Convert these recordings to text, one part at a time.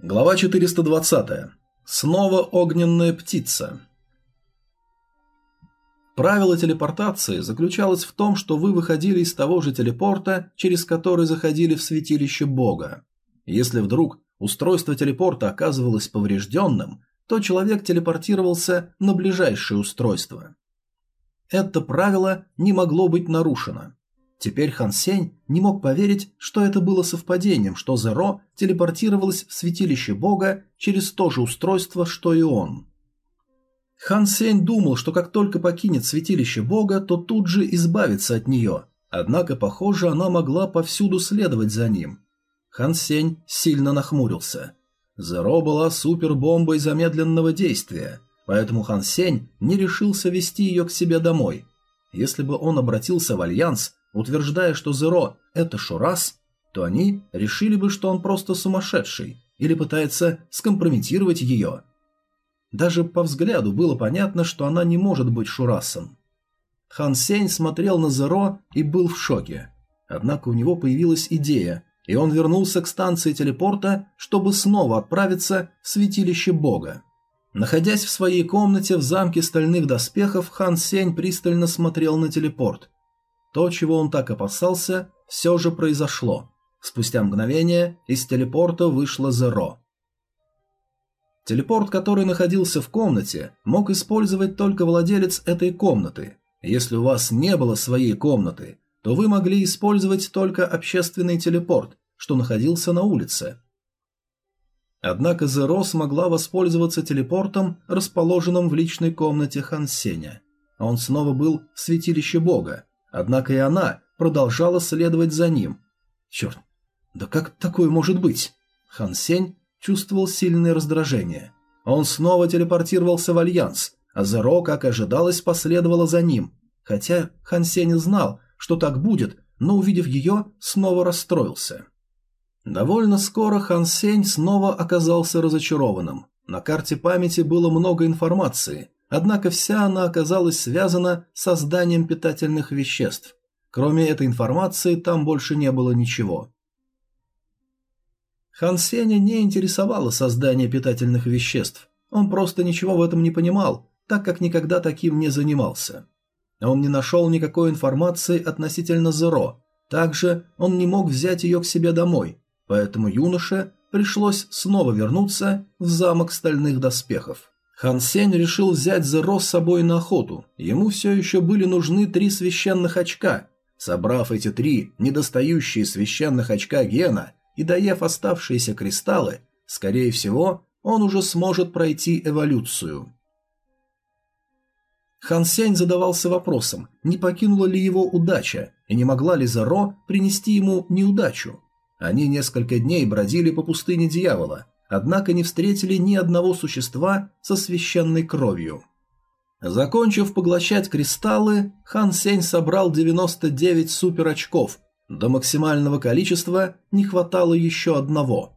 Глава 420. Снова огненная птица. Правило телепортации заключалось в том, что вы выходили из того же телепорта, через который заходили в святилище Бога. Если вдруг устройство телепорта оказывалось поврежденным, то человек телепортировался на ближайшее устройство. Это правило не могло быть нарушено. Теперь Хан Сень не мог поверить, что это было совпадением, что Зеро телепортировалась в святилище бога через то же устройство, что и он. Хан Сень думал, что как только покинет святилище бога, то тут же избавится от нее, однако, похоже, она могла повсюду следовать за ним. Хан Сень сильно нахмурился. Зеро была супербомбой замедленного действия, поэтому Хан Сень не решился вести ее к себе домой. Если бы он обратился в Альянс, утверждая, что Зеро – это Шурас, то они решили бы, что он просто сумасшедший или пытается скомпрометировать ее. Даже по взгляду было понятно, что она не может быть Шурасом. Хан Сень смотрел на Зеро и был в шоке. Однако у него появилась идея, и он вернулся к станции телепорта, чтобы снова отправиться в святилище Бога. Находясь в своей комнате в замке стальных доспехов, Хан Сень пристально смотрел на телепорт, то, чего он так опасался, все же произошло. Спустя мгновение из телепорта вышло Зеро. Телепорт, который находился в комнате, мог использовать только владелец этой комнаты. Если у вас не было своей комнаты, то вы могли использовать только общественный телепорт, что находился на улице. Однако Зеро смогла воспользоваться телепортом, расположенным в личной комнате Хансеня. Он снова был в святилище бога, Однако и она продолжала следовать за ним. Черт, да как такое может быть? Хан Сень чувствовал сильное раздражение. Он снова телепортировался в Альянс, а Зеро, как ожидалось, последовала за ним. Хотя Хан Сень знал, что так будет, но увидев ее, снова расстроился. Довольно скоро Хан Сень снова оказался разочарованным. На карте памяти было много информации, Однако вся она оказалась связана с созданием питательных веществ. Кроме этой информации там больше не было ничего. Хан Сеня не интересовало создание питательных веществ. Он просто ничего в этом не понимал, так как никогда таким не занимался. Он не нашел никакой информации относительно Зеро. Также он не мог взять ее к себе домой, поэтому юноше пришлось снова вернуться в замок стальных доспехов. Хан Сень решил взять Зеро с собой на охоту. Ему все еще были нужны три священных очка. Собрав эти три недостающие священных очка Гена и доев оставшиеся кристаллы, скорее всего, он уже сможет пройти эволюцию. Хан Сень задавался вопросом, не покинула ли его удача, и не могла ли Зеро принести ему неудачу. Они несколько дней бродили по пустыне дьявола, однако не встретили ни одного существа со священной кровью. Закончив поглощать кристаллы, Хан Сень собрал 99 суперочков. До максимального количества не хватало еще одного.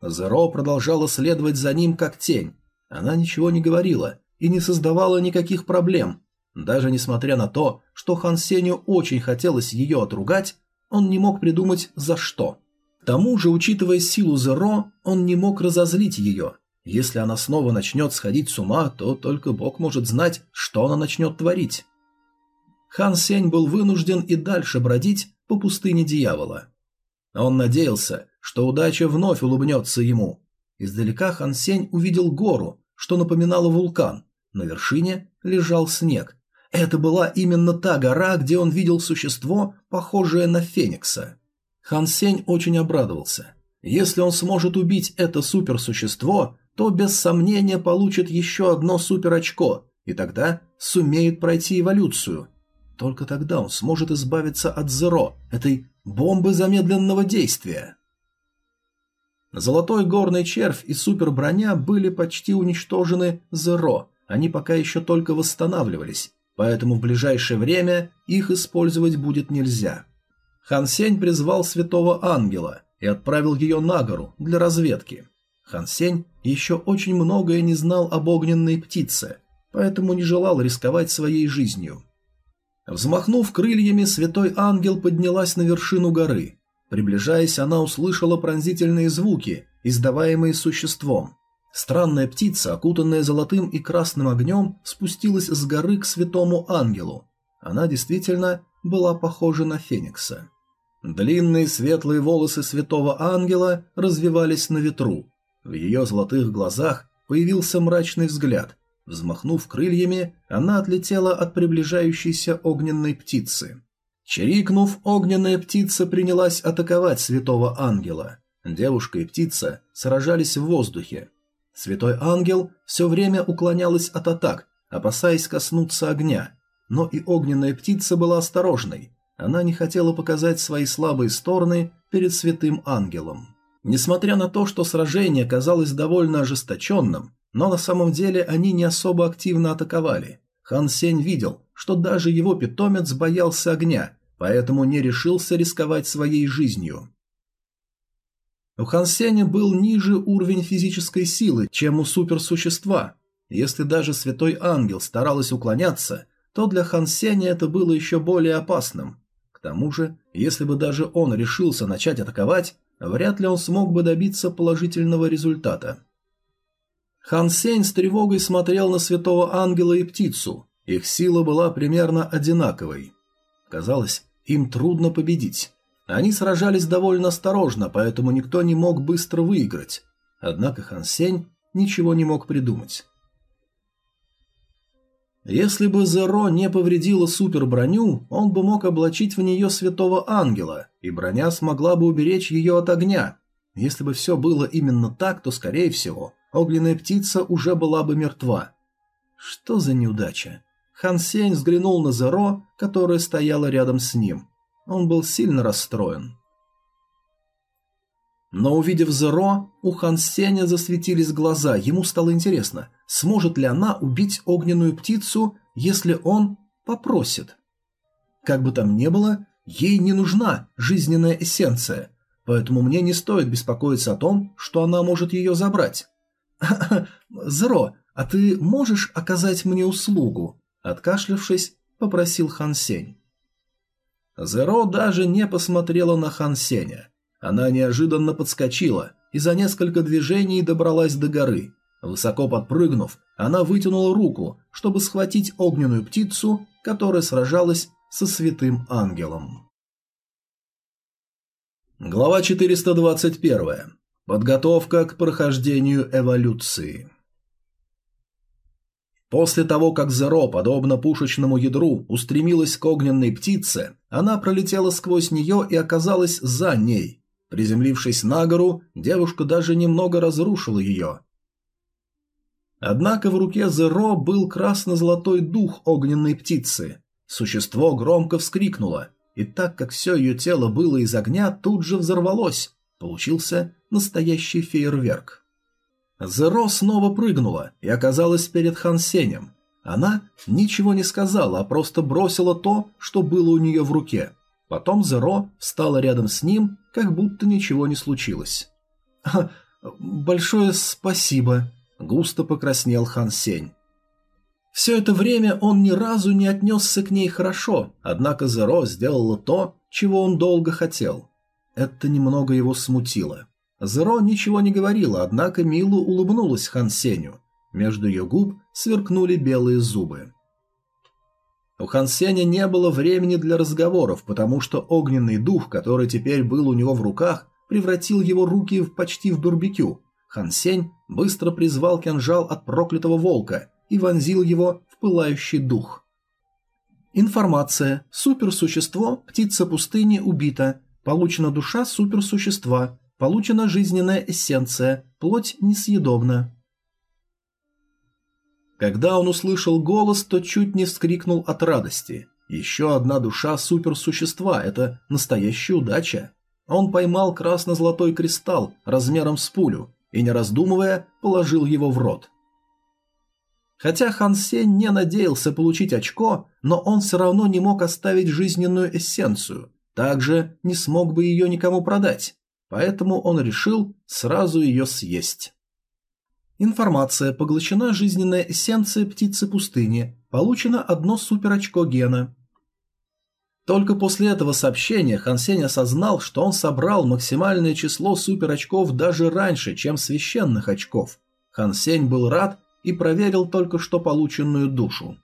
Зеро продолжала следовать за ним как тень. Она ничего не говорила и не создавала никаких проблем. Даже несмотря на то, что Хан Сенью очень хотелось ее отругать, он не мог придумать за что. К тому же, учитывая силу Зеро, он не мог разозлить ее. Если она снова начнет сходить с ума, то только Бог может знать, что она начнет творить. Хан Сень был вынужден и дальше бродить по пустыне дьявола. Он надеялся, что удача вновь улыбнется ему. Издалека Хан Сень увидел гору, что напоминало вулкан. На вершине лежал снег. Это была именно та гора, где он видел существо, похожее на Феникса. Хан Сень очень обрадовался. Если он сможет убить это суперсущество, то без сомнения получит еще одно суперочко, и тогда сумеет пройти эволюцию. Только тогда он сможет избавиться от Зеро, этой бомбы замедленного действия. Золотой горный червь и суперброня были почти уничтожены Зеро, они пока еще только восстанавливались, поэтому в ближайшее время их использовать будет нельзя. Хан Сень призвал святого ангела и отправил ее на гору для разведки. Хан Сень еще очень многое не знал об огненной птице, поэтому не желал рисковать своей жизнью. Взмахнув крыльями, святой ангел поднялась на вершину горы. Приближаясь, она услышала пронзительные звуки издаваемые существом. Странная птица, окутанная золотым и красным огнем, спустилась с горы к святому ангелу. Она действительно была похожа на феникса. Длинные светлые волосы святого ангела развивались на ветру. В ее золотых глазах появился мрачный взгляд. Взмахнув крыльями, она отлетела от приближающейся огненной птицы. Чирикнув, огненная птица принялась атаковать святого ангела. Девушка и птица сражались в воздухе. Святой ангел все время уклонялась от атак, опасаясь коснуться огня. Но и огненная птица была осторожной. Она не хотела показать свои слабые стороны перед святым ангелом. Несмотря на то, что сражение казалось довольно ожесточенным, но на самом деле они не особо активно атаковали. Хан Сень видел, что даже его питомец боялся огня, поэтому не решился рисковать своей жизнью. У Хан Сеня был ниже уровень физической силы, чем у суперсущества. Если даже Святой Ангел старалась уклоняться, то для Хан Сеня это было еще более опасным. Тому же, если бы даже он решился начать атаковать, вряд ли он смог бы добиться положительного результата. Хан Сень с тревогой смотрел на Святого Ангела и Птицу. Их сила была примерно одинаковой. Казалось, им трудно победить. Они сражались довольно осторожно, поэтому никто не мог быстро выиграть. Однако Хан Сень ничего не мог придумать. Если бы Зеро не повредила суперброню, он бы мог облачить в нее святого ангела, и броня смогла бы уберечь ее от огня. Если бы все было именно так, то, скорее всего, огненная птица уже была бы мертва. Что за неудача? Хан Сень взглянул на Зеро, которая стояла рядом с ним. Он был сильно расстроен. Но увидев Зеро, у Хан Сеня засветились глаза, ему стало интересно, сможет ли она убить огненную птицу, если он попросит. Как бы там ни было, ей не нужна жизненная эссенция, поэтому мне не стоит беспокоиться о том, что она может ее забрать. «Зеро, а ты можешь оказать мне услугу?» Откашлявшись, попросил Хан Сень. Зеро даже не посмотрела на Хан Сеня. Она неожиданно подскочила и за несколько движений добралась до горы. Высоко подпрыгнув, она вытянула руку, чтобы схватить огненную птицу, которая сражалась со святым ангелом. Глава 421. Подготовка к прохождению эволюции. После того, как Зеро, подобно пушечному ядру, устремилась к огненной птице, она пролетела сквозь нее и оказалась за ней. Приземлившись на гору, девушка даже немного разрушила ее. Однако в руке Зеро был красно-золотой дух огненной птицы. Существо громко вскрикнуло, и так как все ее тело было из огня, тут же взорвалось. Получился настоящий фейерверк. Зеро снова прыгнула и оказалась перед Хан Сенем. Она ничего не сказала, а просто бросила то, что было у нее в руке. Потом Зеро встала рядом с ним, как будто ничего не случилось. «Большое спасибо», — густо покраснел Хан Сень. Все это время он ни разу не отнесся к ней хорошо, однако Зеро сделала то, чего он долго хотел. Это немного его смутило. Зеро ничего не говорила, однако Милу улыбнулась Хан Сеню. Между ее губ сверкнули белые зубы. У Хан Сеня не было времени для разговоров, потому что огненный дух, который теперь был у него в руках, превратил его руки в почти в барбекю. Хан Сень быстро призвал кинжал от проклятого волка и вонзил его в пылающий дух. Информация. Суперсущество, птица пустыни, убита. Получена душа суперсущества. Получена жизненная эссенция, плоть несъедобна. Когда он услышал голос, то чуть не вскрикнул от радости. Еще одна душа суперсущества – это настоящая удача. Он поймал красно-золотой кристалл размером с пулю и, не раздумывая, положил его в рот. Хотя Хан Сень не надеялся получить очко, но он все равно не мог оставить жизненную эссенцию, также не смог бы ее никому продать поэтому он решил сразу ее съесть. Информация. Поглощена жизненная эссенция птицы пустыни. Получено одно суперочко гена. Только после этого сообщения Хан Сень осознал, что он собрал максимальное число супер-очков даже раньше, чем священных очков. Хан Сень был рад и проверил только что полученную душу.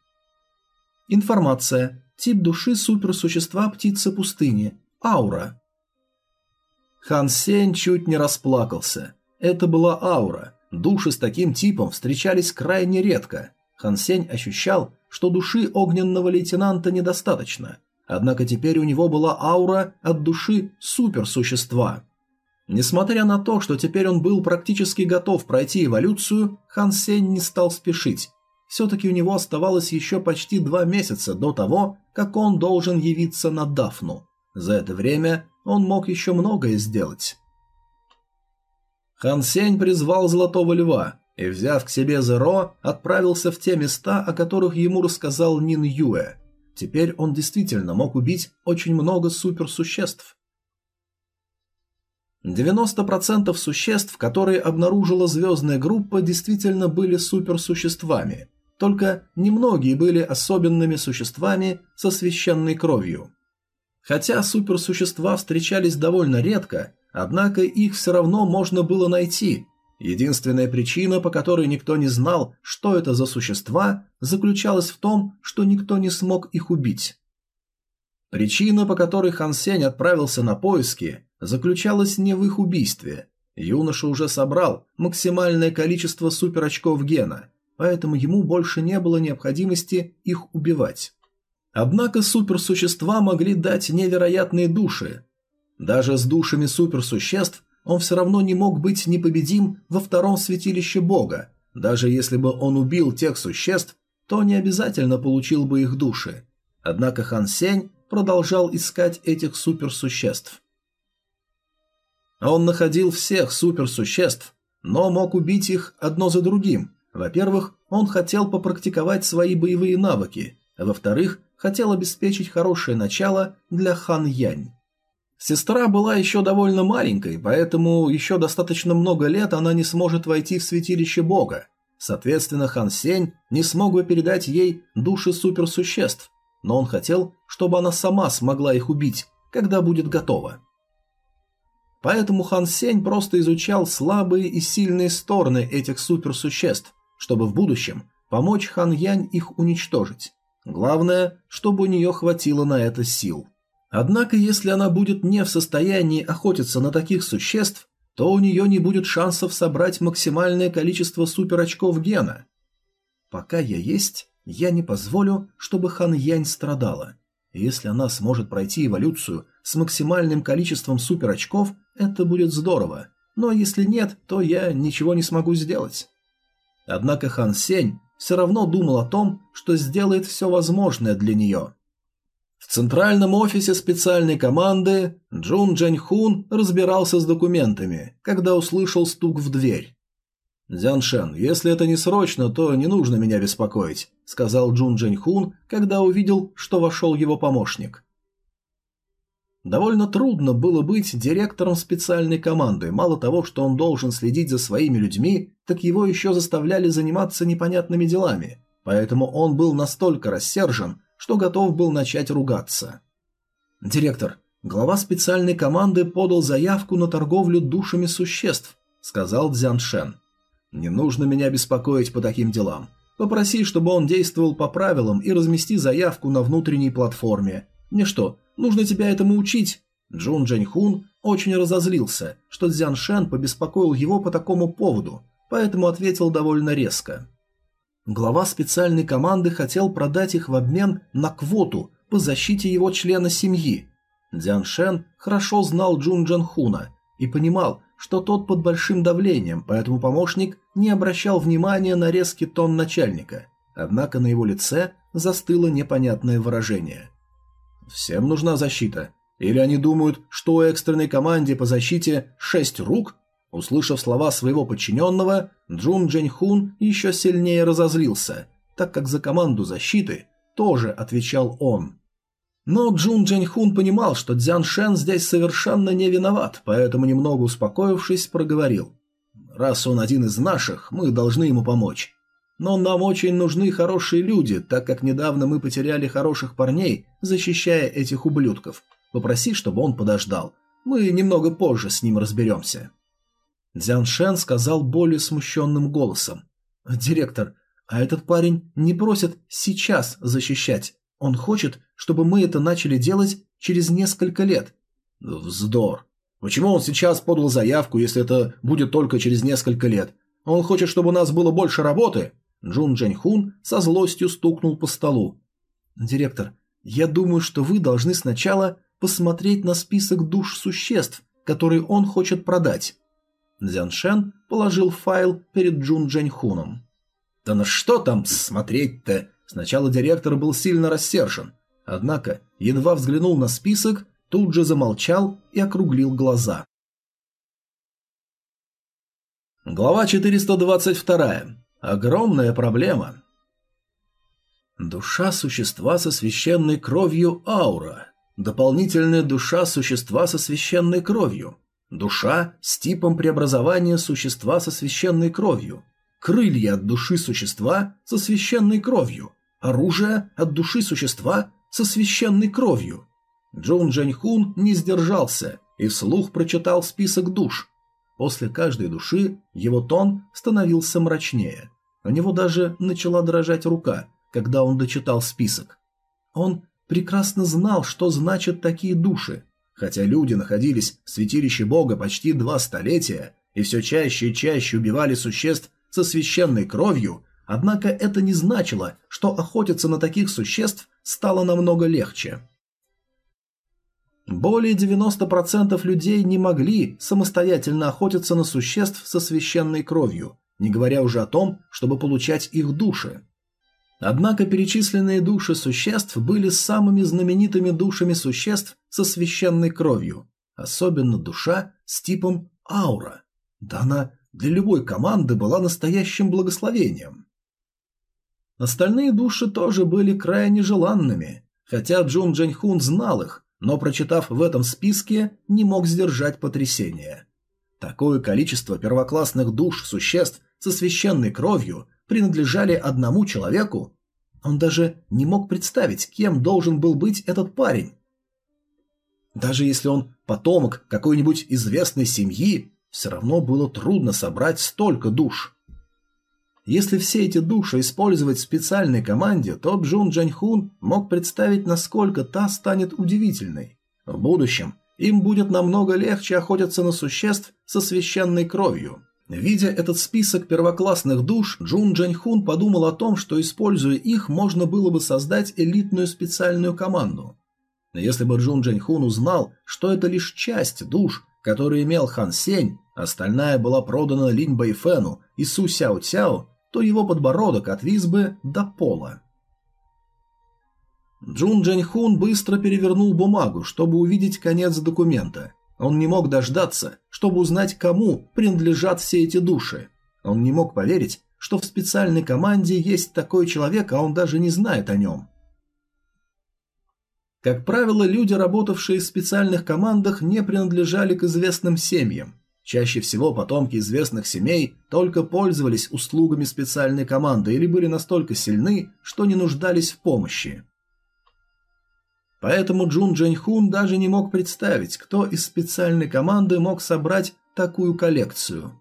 Информация. Тип души суперсущества птицы пустыни. Аура. Хан Сень чуть не расплакался. Это была аура. Души с таким типом встречались крайне редко. Хан Сень ощущал, что души огненного лейтенанта недостаточно – Однако теперь у него была аура от души суперсущества. Несмотря на то, что теперь он был практически готов пройти эволюцию, Хан Сень не стал спешить. Все-таки у него оставалось еще почти два месяца до того, как он должен явиться на Дафну. За это время он мог еще многое сделать. Хан Сень призвал Золотого Льва и, взяв к себе Зеро, отправился в те места, о которых ему рассказал Нин Юэ. Теперь он действительно мог убить очень много суперсуществ. 90% существ, которые обнаружила звездная группа, действительно были суперсуществами, только немногие были особенными существами со священной кровью. Хотя суперсущества встречались довольно редко, однако их все равно можно было найти, Единственная причина, по которой никто не знал, что это за существа, заключалась в том, что никто не смог их убить. Причина, по которой Хан Сень отправился на поиски, заключалась не в их убийстве. Юноша уже собрал максимальное количество суперочков гена, поэтому ему больше не было необходимости их убивать. Однако суперсущества могли дать невероятные души. Даже с душами суперсуществ он все равно не мог быть непобедим во втором святилище Бога. Даже если бы он убил тех существ, то не обязательно получил бы их души. Однако Хан Сень продолжал искать этих суперсуществ. Он находил всех суперсуществ, но мог убить их одно за другим. Во-первых, он хотел попрактиковать свои боевые навыки, во-вторых, хотел обеспечить хорошее начало для Хан Янь. Сестра была еще довольно маленькой, поэтому еще достаточно много лет она не сможет войти в святилище бога. Соответственно, Хан Сень не смог бы передать ей души суперсуществ, но он хотел, чтобы она сама смогла их убить, когда будет готова. Поэтому Хан Сень просто изучал слабые и сильные стороны этих суперсуществ, чтобы в будущем помочь Хан Янь их уничтожить. Главное, чтобы у нее хватило на это сил. Однако, если она будет не в состоянии охотиться на таких существ, то у нее не будет шансов собрать максимальное количество суперочков гена. Пока я есть, я не позволю, чтобы Хан Янь страдала. Если она сможет пройти эволюцию с максимальным количеством суперочков, это будет здорово. Но если нет, то я ничего не смогу сделать. Однако Хан Сень все равно думал о том, что сделает все возможное для нее. В центральном офисе специальной команды Джун Джань Хун разбирался с документами, когда услышал стук в дверь. «Дзян Шен, если это не срочно, то не нужно меня беспокоить», сказал Джун Джань Хун, когда увидел, что вошел его помощник. Довольно трудно было быть директором специальной команды. Мало того, что он должен следить за своими людьми, так его еще заставляли заниматься непонятными делами. Поэтому он был настолько рассержен, что готов был начать ругаться. «Директор, глава специальной команды подал заявку на торговлю душами существ», — сказал Дзян Шен. «Не нужно меня беспокоить по таким делам. Попроси, чтобы он действовал по правилам и размести заявку на внутренней платформе. Мне что, нужно тебя этому учить?» Джун Джаньхун очень разозлился, что Дзян Шен побеспокоил его по такому поводу, поэтому ответил довольно резко. Глава специальной команды хотел продать их в обмен на квоту по защите его члена семьи. Дзян Шен хорошо знал Джун Джан Хуна и понимал, что тот под большим давлением, поэтому помощник не обращал внимания на резкий тон начальника. Однако на его лице застыло непонятное выражение. «Всем нужна защита. Или они думают, что у экстренной команде по защите шесть рук?» Услышав слова своего подчиненного, Джун Джэньхун еще сильнее разозлился, так как за команду защиты тоже отвечал он. Но Джун Джэньхун понимал, что Дзян Шен здесь совершенно не виноват, поэтому, немного успокоившись, проговорил. «Раз он один из наших, мы должны ему помочь». но нам очень нужны хорошие люди, так как недавно мы потеряли хороших парней, защищая этих ублюдков. Попроси, чтобы он подождал. Мы немного позже с ним разберемся». Дзян Шен сказал более смущенным голосом. «Директор, а этот парень не просит сейчас защищать. Он хочет, чтобы мы это начали делать через несколько лет». «Вздор. Почему он сейчас подал заявку, если это будет только через несколько лет? Он хочет, чтобы у нас было больше работы?» Джун Джень Хун со злостью стукнул по столу. «Директор, я думаю, что вы должны сначала посмотреть на список душ существ, которые он хочет продать. Дзян Шен положил файл перед Джун Джэньхуном. «Да на что там смотреть-то?» Сначала директор был сильно рассержен, однако едва взглянул на список, тут же замолчал и округлил глаза. Глава 422. Огромная проблема. Душа существа со священной кровью аура. Дополнительная душа существа со священной кровью. Душа с типом преобразования существа со священной кровью. Крылья от души существа со священной кровью. Оружие от души существа со священной кровью. Джун Джаньхун не сдержался и вслух прочитал список душ. После каждой души его тон становился мрачнее. У него даже начала дрожать рука, когда он дочитал список. Он прекрасно знал, что значат такие души. Хотя люди находились в святилище Бога почти два столетия и все чаще и чаще убивали существ со священной кровью, однако это не значило, что охотиться на таких существ стало намного легче. Более 90% людей не могли самостоятельно охотиться на существ со священной кровью, не говоря уже о том, чтобы получать их души. Однако перечисленные души существ были самыми знаменитыми душами существ со священной кровью, особенно душа с типом аура. Да она для любой команды была настоящим благословением. Остальные души тоже были крайне желанными, хотя Джун Джэньхун знал их, но, прочитав в этом списке, не мог сдержать потрясение. Такое количество первоклассных душ существ со священной кровью принадлежали одному человеку, он даже не мог представить, кем должен был быть этот парень. Даже если он потомок какой-нибудь известной семьи, все равно было трудно собрать столько душ. Если все эти души использовать в специальной команде, то Джун Джаньхун мог представить, насколько та станет удивительной. В будущем им будет намного легче охотиться на существ со священной кровью. Видя этот список первоклассных душ, Джун Джаньхун подумал о том, что, используя их, можно было бы создать элитную специальную команду. Но если бы Джун Джаньхун узнал, что это лишь часть душ, которые имел Хан Сень, остальная была продана Линь Бэйфэну и Су Сяо Цяо, то его подбородок отвис бы до пола. Джун Джаньхун быстро перевернул бумагу, чтобы увидеть конец документа – он не мог дождаться, чтобы узнать, кому принадлежат все эти души. Он не мог поверить, что в специальной команде есть такой человек, а он даже не знает о нем. Как правило, люди, работавшие в специальных командах, не принадлежали к известным семьям. Чаще всего потомки известных семей только пользовались услугами специальной команды или были настолько сильны, что не нуждались в помощи. Поэтому Джун Джэньхун даже не мог представить, кто из специальной команды мог собрать такую коллекцию.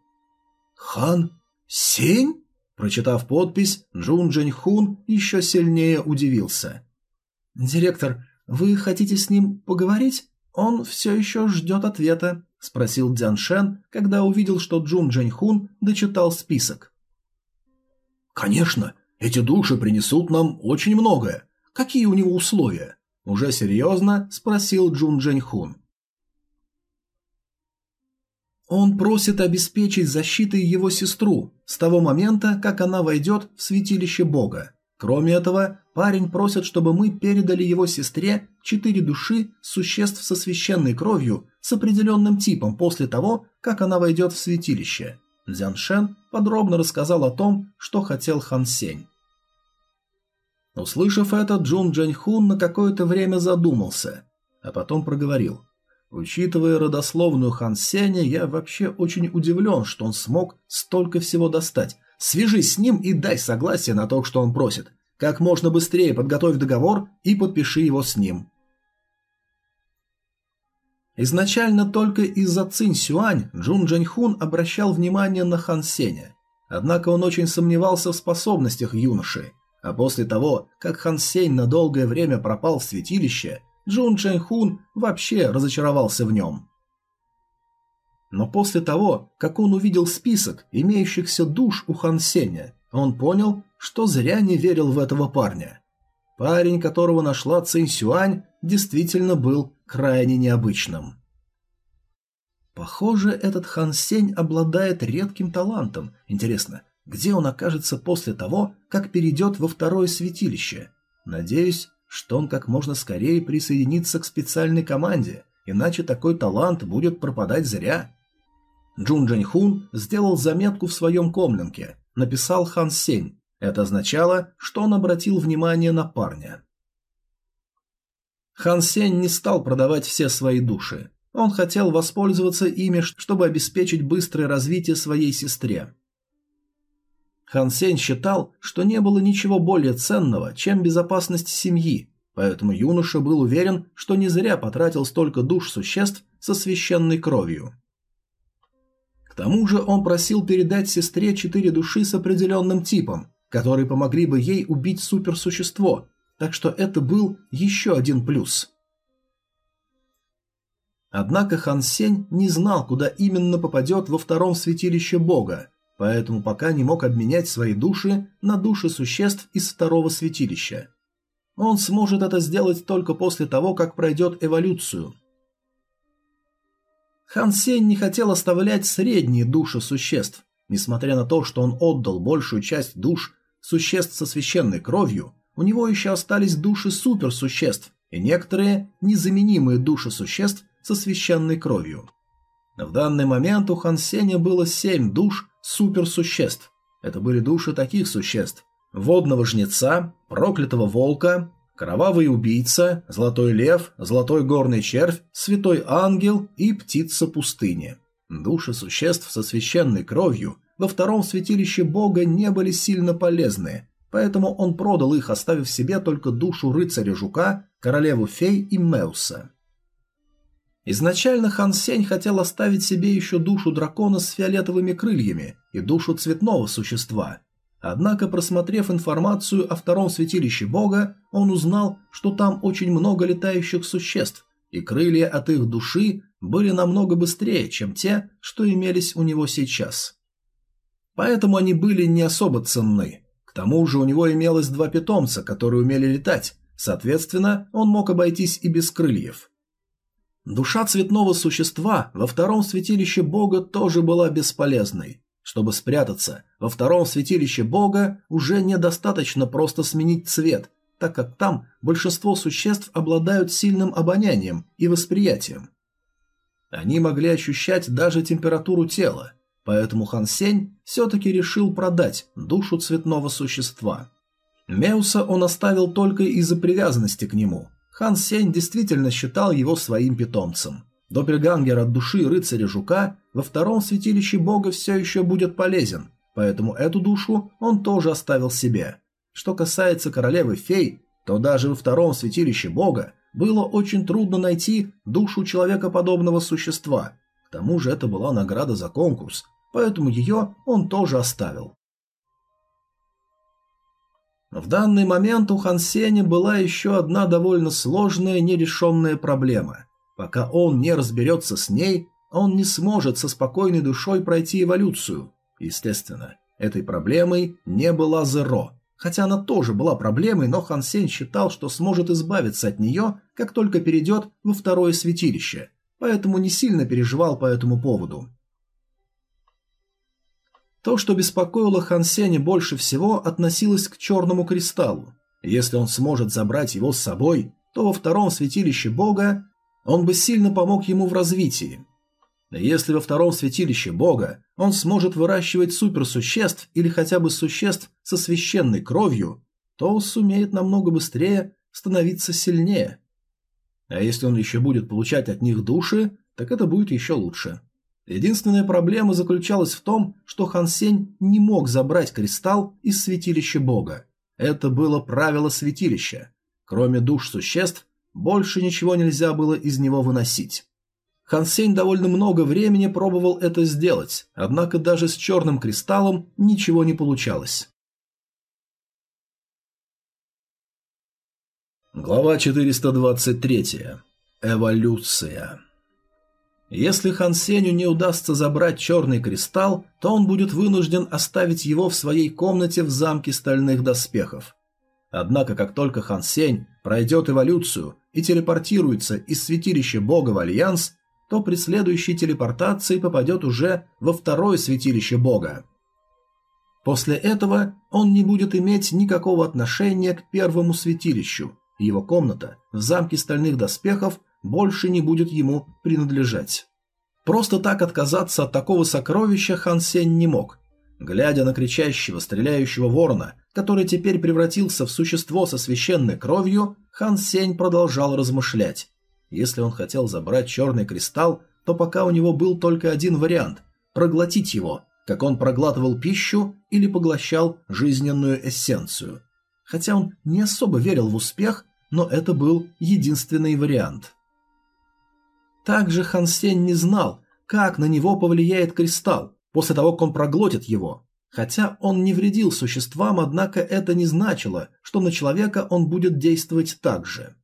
«Хан Сень?» Прочитав подпись, Джун Джэньхун еще сильнее удивился. «Директор, вы хотите с ним поговорить? Он все еще ждет ответа», – спросил Дзян Шен, когда увидел, что Джун Джэньхун дочитал список. «Конечно, эти души принесут нам очень многое. Какие у него условия?» Уже серьезно спросил Джун Джэньхун. Он просит обеспечить защитой его сестру с того момента, как она войдет в святилище Бога. Кроме этого, парень просит, чтобы мы передали его сестре четыре души существ со священной кровью с определенным типом после того, как она войдет в святилище. Дзян Шен подробно рассказал о том, что хотел Хан Сень. Услышав это, Джун Джаньхун на какое-то время задумался, а потом проговорил. Учитывая родословную Хан Сеня, я вообще очень удивлен, что он смог столько всего достать. Свяжись с ним и дай согласие на то, что он просит. Как можно быстрее подготовь договор и подпиши его с ним. Изначально только из-за Цинь Сюань Джун Джаньхун обращал внимание на Хан Сеня. Однако он очень сомневался в способностях юноши, а после того, как Хан Сень на долгое время пропал в святилище, Джун Джаньхун вообще разочаровался в нем. Но после того, как он увидел список имеющихся душ у Хан Сеня, он понял, что зря не верил в этого парня. Парень, которого нашла Цинь Сюань, действительно был крайне необычным. Похоже, этот Хан Сень обладает редким талантом. Интересно, где он окажется после того, как перейдет во второе святилище? Надеюсь, что он как можно скорее присоединится к специальной команде, иначе такой талант будет пропадать зря. Джун Джаньхун сделал заметку в своем комнатке, написал Хан Сень. Это означало, что он обратил внимание на парня. Хан Сень не стал продавать все свои души. Он хотел воспользоваться ими, чтобы обеспечить быстрое развитие своей сестре. Хан Сень считал, что не было ничего более ценного, чем безопасность семьи, поэтому юноша был уверен, что не зря потратил столько душ существ со священной кровью. Тому же он просил передать сестре четыре души с определенным типом, которые помогли бы ей убить суперсущество, так что это был еще один плюс. Однако Хан Сень не знал, куда именно попадет во втором святилище Бога, поэтому пока не мог обменять свои души на души существ из второго святилища. Он сможет это сделать только после того, как пройдет эволюцию. Хан Сень не хотел оставлять средние души существ, несмотря на то, что он отдал большую часть душ существ со священной кровью, у него еще остались души суперсуществ и некоторые незаменимые души существ со священной кровью. В данный момент у Хан Сеня было семь душ суперсуществ. Это были души таких существ. Водного жнеца, проклятого волка, кровавый убийца, золотой лев, золотой горный червь, святой ангел и птица пустыни. Души существ со священной кровью во втором святилище бога не были сильно полезны, поэтому он продал их, оставив себе только душу рыцаря-жука, королеву фей и Меуса. Изначально Хан Сень хотел оставить себе еще душу дракона с фиолетовыми крыльями и душу цветного существа. Однако, просмотрев информацию о втором святилище бога, он узнал, что там очень много летающих существ, и крылья от их души были намного быстрее, чем те, что имелись у него сейчас. Поэтому они были не особо ценны. К тому же у него имелось два питомца, которые умели летать, соответственно, он мог обойтись и без крыльев. Душа цветного существа во втором святилище бога тоже была бесполезной. Чтобы спрятаться во втором святилище бога уже недостаточно просто сменить цвет, так как там большинство существ обладают сильным обонянием и восприятием. Они могли ощущать даже температуру тела, Поэтому Хан Сень все-таки решил продать душу цветного существа. Меуса он оставил только из-за привязанности к нему. Хан Сень действительно считал его своим питомцем. Доппельгангер от души рыцаря-жука во втором святилище бога все еще будет полезен, поэтому эту душу он тоже оставил себе. Что касается королевы фей, то даже во втором святилище бога было очень трудно найти душу человекоподобного существа, к тому же это была награда за конкурс, поэтому ее он тоже оставил. В данный момент у Хан Сеня была еще одна довольно сложная нерешенная проблема. Пока он не разберется с ней, он не сможет со спокойной душой пройти эволюцию. Естественно, этой проблемой не была Зеро. Хотя она тоже была проблемой, но Хан Сень считал, что сможет избавиться от нее, как только перейдет во второе святилище – поэтому не сильно переживал по этому поводу. То, что беспокоило Хан Сеня больше всего, относилось к черному кристаллу. Если он сможет забрать его с собой, то во втором святилище бога он бы сильно помог ему в развитии. Если во втором святилище бога он сможет выращивать суперсуществ или хотя бы существ со священной кровью, то сумеет намного быстрее становиться сильнее. А если он еще будет получать от них души, так это будет еще лучше. Единственная проблема заключалась в том, что Хан Сень не мог забрать кристалл из святилища бога. Это было правило святилища. Кроме душ существ, больше ничего нельзя было из него выносить. Хан Сень довольно много времени пробовал это сделать, однако даже с черным кристаллом ничего не получалось. Глава 423. Эволюция. Если Хан Сенью не удастся забрать черный кристалл, то он будет вынужден оставить его в своей комнате в замке стальных доспехов. Однако, как только Хан Сень пройдет эволюцию и телепортируется из святилища бога в Альянс, то при следующей телепортации попадет уже во второе святилище бога. После этого он не будет иметь никакого отношения к первому святилищу, его комната в замке стальных доспехов больше не будет ему принадлежать. Просто так отказаться от такого сокровища Хан Сень не мог. Глядя на кричащего, стреляющего ворона, который теперь превратился в существо со священной кровью, Хан Сень продолжал размышлять. Если он хотел забрать черный кристалл, то пока у него был только один вариант – проглотить его, как он проглатывал пищу или поглощал жизненную эссенцию. Хотя он не особо верил в успех, но это был единственный вариант. Также Хан Сень не знал, как на него повлияет кристалл после того, как он проглотит его. Хотя он не вредил существам, однако это не значило, что на человека он будет действовать так же.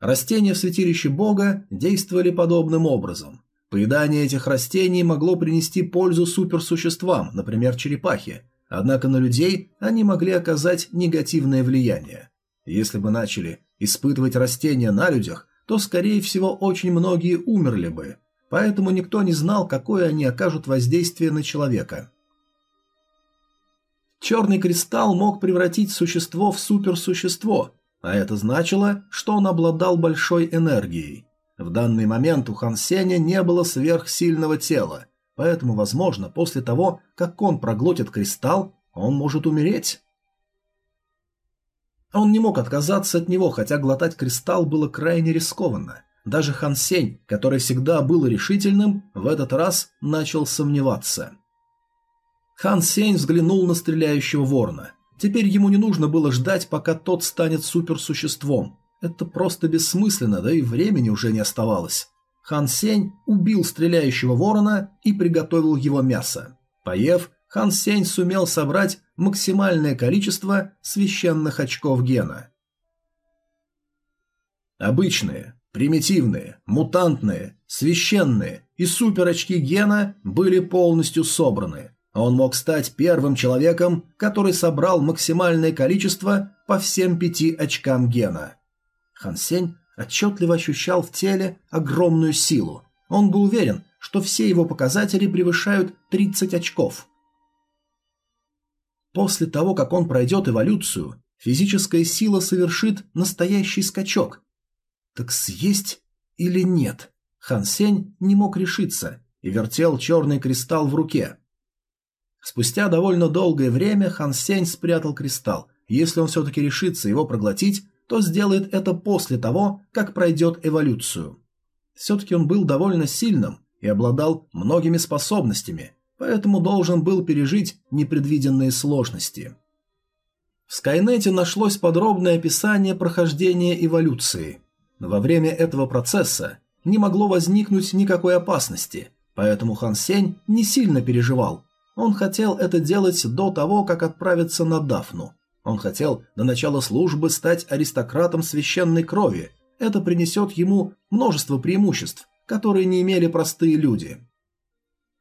Растения в святилище бога действовали подобным образом. Поедание этих растений могло принести пользу суперсуществам, например, черепахе, однако на людей они могли оказать негативное влияние. Если бы начали испытывать растения на людях, то, скорее всего, очень многие умерли бы, поэтому никто не знал, какое они окажут воздействие на человека. Черный кристалл мог превратить существо в суперсущество, а это значило, что он обладал большой энергией. В данный момент у Хан Сеня не было сверхсильного тела, поэтому, возможно, после того, как он проглотит кристалл, он может умереть. Он не мог отказаться от него, хотя глотать кристалл было крайне рискованно. Даже Хан Сень, который всегда был решительным, в этот раз начал сомневаться. Хан Сень взглянул на стреляющего ворона. Теперь ему не нужно было ждать, пока тот станет суперсуществом. Это просто бессмысленно, да и времени уже не оставалось. Хан Сень убил стреляющего ворона и приготовил его мясо. Поев, Хан Сень сумел собрать максимальное количество священных очков гена. Обычные, примитивные, мутантные, священные и суперочки гена были полностью собраны. Он мог стать первым человеком, который собрал максимальное количество по всем пяти очкам гена. Хан Сень отчетливо ощущал в теле огромную силу. Он был уверен, что все его показатели превышают 30 очков – После того, как он пройдет эволюцию, физическая сила совершит настоящий скачок. Так съесть или нет? Хан Сень не мог решиться и вертел черный кристалл в руке. Спустя довольно долгое время Хан Сень спрятал кристалл. Если он все-таки решится его проглотить, то сделает это после того, как пройдет эволюцию. Все-таки он был довольно сильным и обладал многими способностями, поэтому должен был пережить непредвиденные сложности. В Скайнете нашлось подробное описание прохождения эволюции. Во время этого процесса не могло возникнуть никакой опасности, поэтому Хан Сень не сильно переживал. Он хотел это делать до того, как отправиться на Дафну. Он хотел до начала службы стать аристократом священной крови. Это принесет ему множество преимуществ, которые не имели простые люди.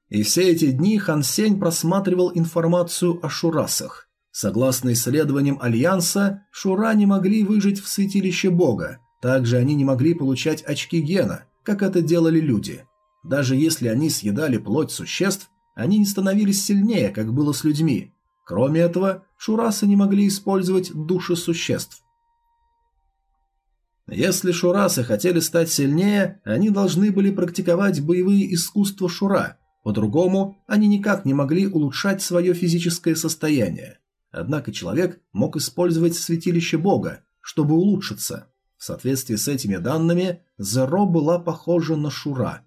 И все эти дни Хан Сень просматривал информацию о шурасах. Согласно исследованиям Альянса, шура не могли выжить в святилище бога, также они не могли получать очки гена, как это делали люди. Даже если они съедали плоть существ, они не становились сильнее, как было с людьми. Кроме этого, шурасы не могли использовать души существ. Если шурасы хотели стать сильнее, они должны были практиковать боевые искусства шура, по-другому они никак не могли улучшать свое физическое состояние. Однако человек мог использовать святилище бога, чтобы улучшиться. В соответствии с этими данными, Зеро была похожа на Шура.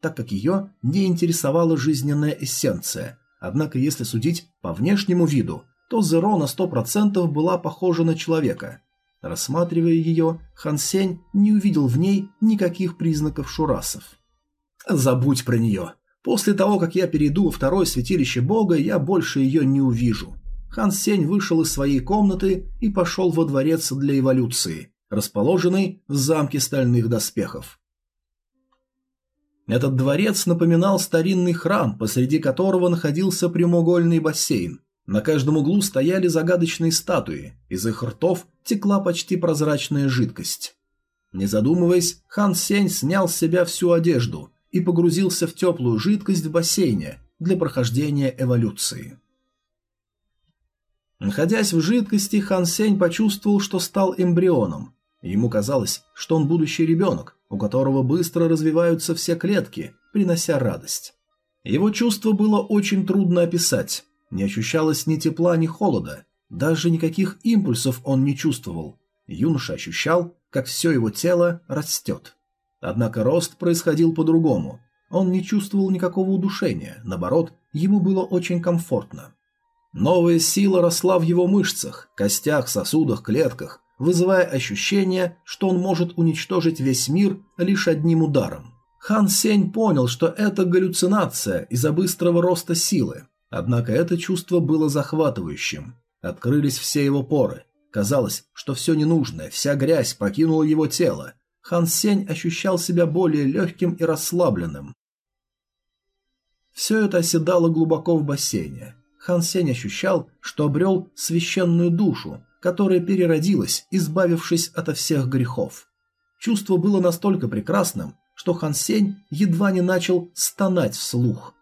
так как ее не интересовала жизненная эссенция. Однако, если судить по внешнему виду, то Зеро на 100% была похожа на человека. Рассматривая ее, Хан Сень не увидел в ней никаких признаков шурасов. «Забудь про нее. После того, как я перейду во второе святилище бога, я больше ее не увижу». Хан Сень вышел из своей комнаты и пошел во дворец для эволюции, расположенный в замке стальных доспехов. Этот дворец напоминал старинный храм, посреди которого находился прямоугольный бассейн. На каждом углу стояли загадочные статуи, из их ртов текла почти прозрачная жидкость. Не задумываясь, хан Сень снял с себя всю одежду и погрузился в теплую жидкость в бассейне для прохождения эволюции. Находясь в жидкости, хан Сень почувствовал, что стал эмбрионом. Ему казалось, что он будущий ребенок, у которого быстро развиваются все клетки, принося радость. Его чувство было очень трудно описать. Не ощущалось ни тепла, ни холода. Даже никаких импульсов он не чувствовал. Юноша ощущал, как все его тело растет. Однако рост происходил по-другому. Он не чувствовал никакого удушения, наоборот, ему было очень комфортно. Новая сила росла в его мышцах, костях, сосудах, клетках, вызывая ощущение, что он может уничтожить весь мир лишь одним ударом. Хан Сень понял, что это галлюцинация из-за быстрого роста силы. Однако это чувство было захватывающим. Открылись все его поры. Казалось, что все ненужное, вся грязь покинула его тело. Хан Сень ощущал себя более легким и расслабленным. Все это оседало глубоко в бассейне. Хан Сень ощущал, что обрел священную душу, которая переродилась, избавившись ото всех грехов. Чувство было настолько прекрасным, что Хан Сень едва не начал стонать вслух.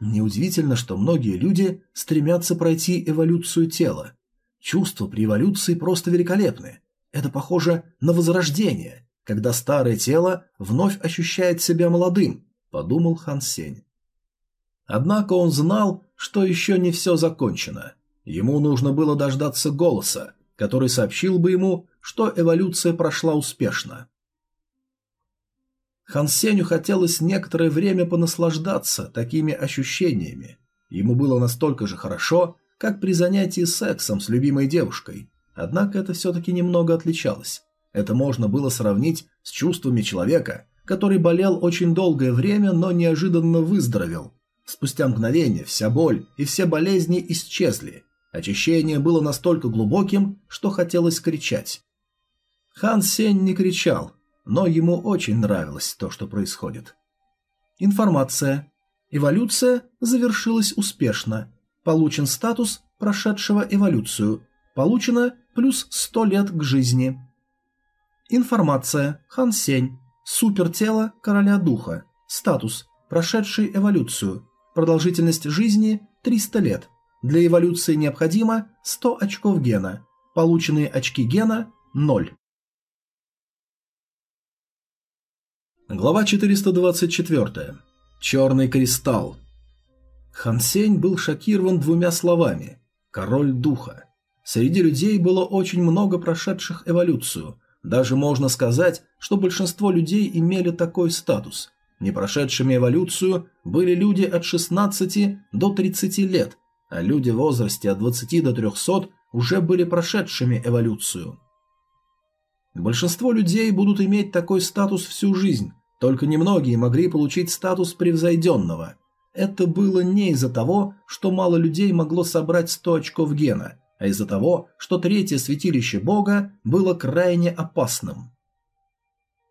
Неудивительно, что многие люди стремятся пройти эволюцию тела. Чувства при эволюции просто великолепны. Это похоже на возрождение, когда старое тело вновь ощущает себя молодым, подумал Хан Сень. Однако он знал, что еще не все закончено. Ему нужно было дождаться голоса, который сообщил бы ему, что эволюция прошла успешно. Хан Сеню хотелось некоторое время понаслаждаться такими ощущениями. Ему было настолько же хорошо, как при занятии сексом с любимой девушкой. Однако это все-таки немного отличалось. Это можно было сравнить с чувствами человека, который болел очень долгое время, но неожиданно выздоровел. Спустя мгновение вся боль и все болезни исчезли, Очищение было настолько глубоким, что хотелось кричать. Хан Сень не кричал, но ему очень нравилось то, что происходит. Информация. Эволюция завершилась успешно. Получен статус прошедшего эволюцию. Получено плюс 100 лет к жизни. Информация. Хан Сень. Супертело короля духа. Статус. Прошедший эволюцию. Продолжительность жизни 300 лет. Для эволюции необходимо 100 очков гена. Полученные очки гена – 0. Глава 424. Черный кристалл. Хансень был шокирован двумя словами «король духа». Среди людей было очень много прошедших эволюцию. Даже можно сказать, что большинство людей имели такой статус. Не прошедшими эволюцию были люди от 16 до 30 лет – люди в возрасте от 20 до 300 уже были прошедшими эволюцию. Большинство людей будут иметь такой статус всю жизнь, только немногие могли получить статус превзойденного. Это было не из-за того, что мало людей могло собрать 100 очков гена, а из-за того, что третье святилище бога было крайне опасным.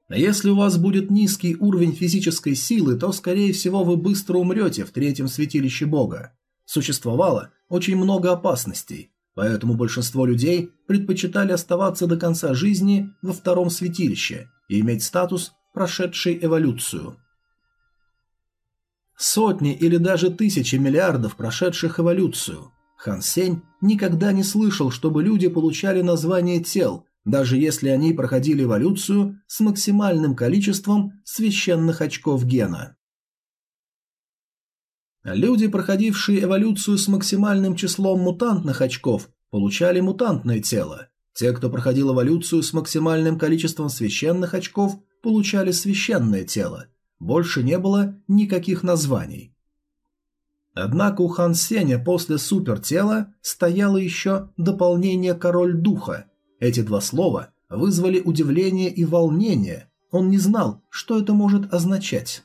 А если у вас будет низкий уровень физической силы, то, скорее всего, вы быстро умрете в третьем святилище бога. Существовало очень много опасностей, поэтому большинство людей предпочитали оставаться до конца жизни во втором святилище и иметь статус, прошедший эволюцию. Сотни или даже тысячи миллиардов прошедших эволюцию. Хан Сень никогда не слышал, чтобы люди получали название тел, даже если они проходили эволюцию с максимальным количеством священных очков гена. Люди, проходившие эволюцию с максимальным числом мутантных очков, получали мутантное тело. Те, кто проходил эволюцию с максимальным количеством священных очков, получали священное тело. больше не было никаких названий. Однако у Хан Сеня после супертела стояло еще дополнение «король духа». Эти два слова вызвали удивление и волнение, он не знал, что это может означать.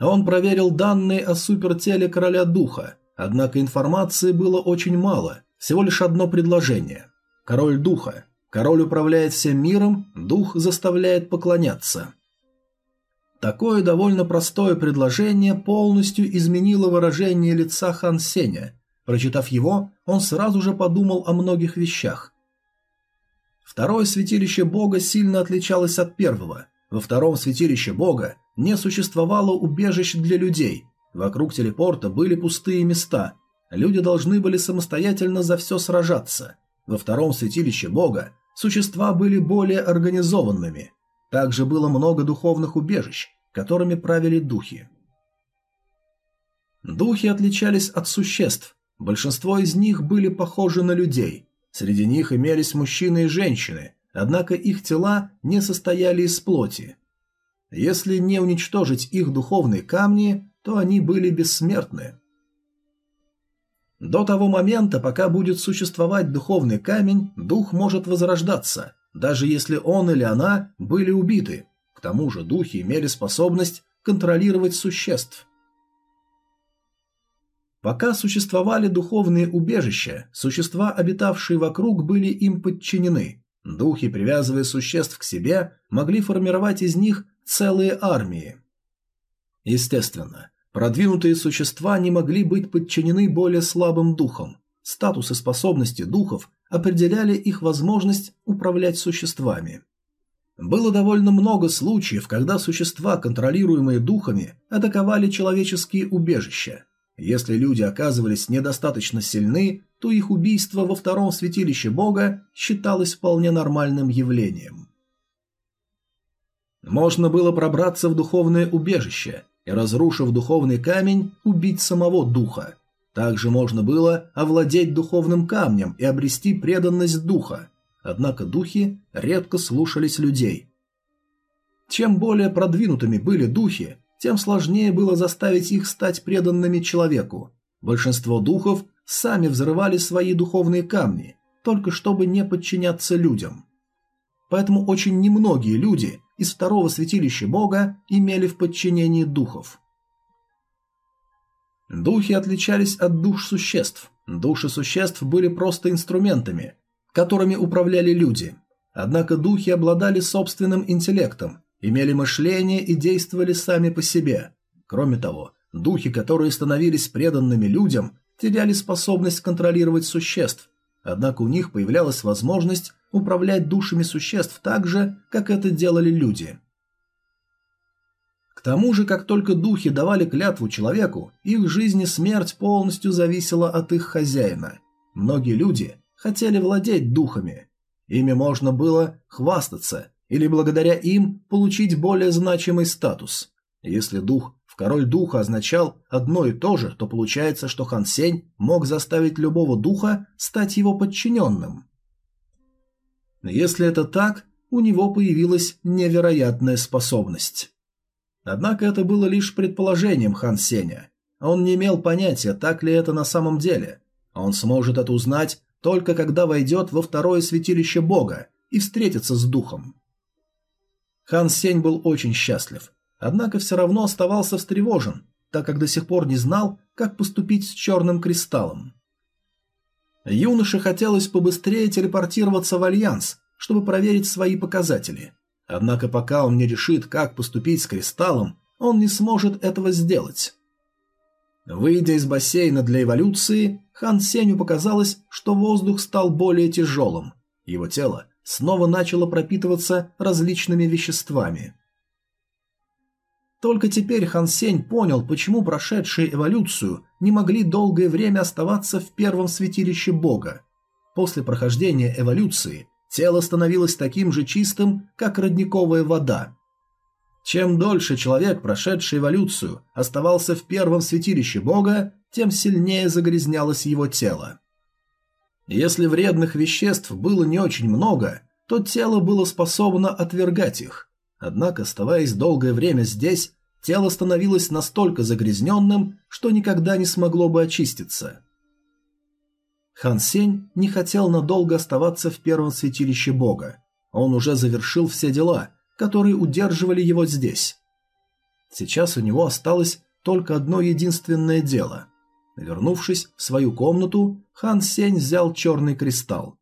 Он проверил данные о супертеле короля духа, однако информации было очень мало, всего лишь одно предложение. Король духа. Король управляет всем миром, дух заставляет поклоняться. Такое довольно простое предложение полностью изменило выражение лица Хан Сеня. Прочитав его, он сразу же подумал о многих вещах. Второе святилище бога сильно отличалось от первого. Во втором святилище бога не существовало убежищ для людей. Вокруг телепорта были пустые места. Люди должны были самостоятельно за все сражаться. Во втором святилище бога существа были более организованными. Также было много духовных убежищ, которыми правили духи. Духи отличались от существ. Большинство из них были похожи на людей. Среди них имелись мужчины и женщины, однако их тела не состояли из плоти. Если не уничтожить их духовные камни, то они были бессмертны. До того момента, пока будет существовать духовный камень, дух может возрождаться, даже если он или она были убиты. К тому же духи имели способность контролировать существ. Пока существовали духовные убежища, существа, обитавшие вокруг, были им подчинены. Духи, привязывая существ к себе, могли формировать из них целые армии. Естественно, продвинутые существа не могли быть подчинены более слабым духам. Статус и способности духов определяли их возможность управлять существами. Было довольно много случаев, когда существа, контролируемые духами, атаковали человеческие убежища. Если люди оказывались недостаточно сильны, то их убийство во втором святилище бога считалось вполне нормальным явлением. Можно было пробраться в духовное убежище и, разрушив духовный камень, убить самого духа. Также можно было овладеть духовным камнем и обрести преданность духа, однако духи редко слушались людей. Чем более продвинутыми были духи, тем сложнее было заставить их стать преданными человеку. Большинство духов сами взрывали свои духовные камни, только чтобы не подчиняться людям. Поэтому очень немногие люди из второго святилища бога имели в подчинении духов. Духи отличались от душ существ. Души существ были просто инструментами, которыми управляли люди. Однако духи обладали собственным интеллектом, имели мышление и действовали сами по себе. Кроме того, духи, которые становились преданными людям, теряли способность контролировать существ, однако у них появлялась возможность управлять душами существ так же, как это делали люди. К тому же, как только духи давали клятву человеку, их жизнь и смерть полностью зависела от их хозяина. Многие люди хотели владеть духами. Ими можно было хвастаться или благодаря им получить более значимый статус. Если дух король духа означал одно и то же, то получается, что Хан Сень мог заставить любого духа стать его подчиненным. Если это так, у него появилась невероятная способность. Однако это было лишь предположением Хан Сеня. Он не имел понятия, так ли это на самом деле. Он сможет это узнать только когда войдет во второе святилище бога и встретится с духом. Хан Сень был очень счастлив, однако все равно оставался встревожен, так как до сих пор не знал, как поступить с черным кристаллом. Юноше хотелось побыстрее телепортироваться в Альянс, чтобы проверить свои показатели. Однако пока он не решит, как поступить с кристаллом, он не сможет этого сделать. Выйдя из бассейна для эволюции, Хан Сеню показалось, что воздух стал более тяжелым. Его тело снова начало пропитываться различными веществами. Только теперь Хан Сень понял, почему прошедшие эволюцию не могли долгое время оставаться в первом святилище Бога. После прохождения эволюции тело становилось таким же чистым, как родниковая вода. Чем дольше человек, прошедший эволюцию, оставался в первом святилище Бога, тем сильнее загрязнялось его тело. Если вредных веществ было не очень много, то тело было способно отвергать их. Однако, оставаясь долгое время здесь, тело становилось настолько загрязненным, что никогда не смогло бы очиститься. Хан Сень не хотел надолго оставаться в первом святилище бога. Он уже завершил все дела, которые удерживали его здесь. Сейчас у него осталось только одно единственное дело. Вернувшись в свою комнату, Хан Сень взял черный кристалл.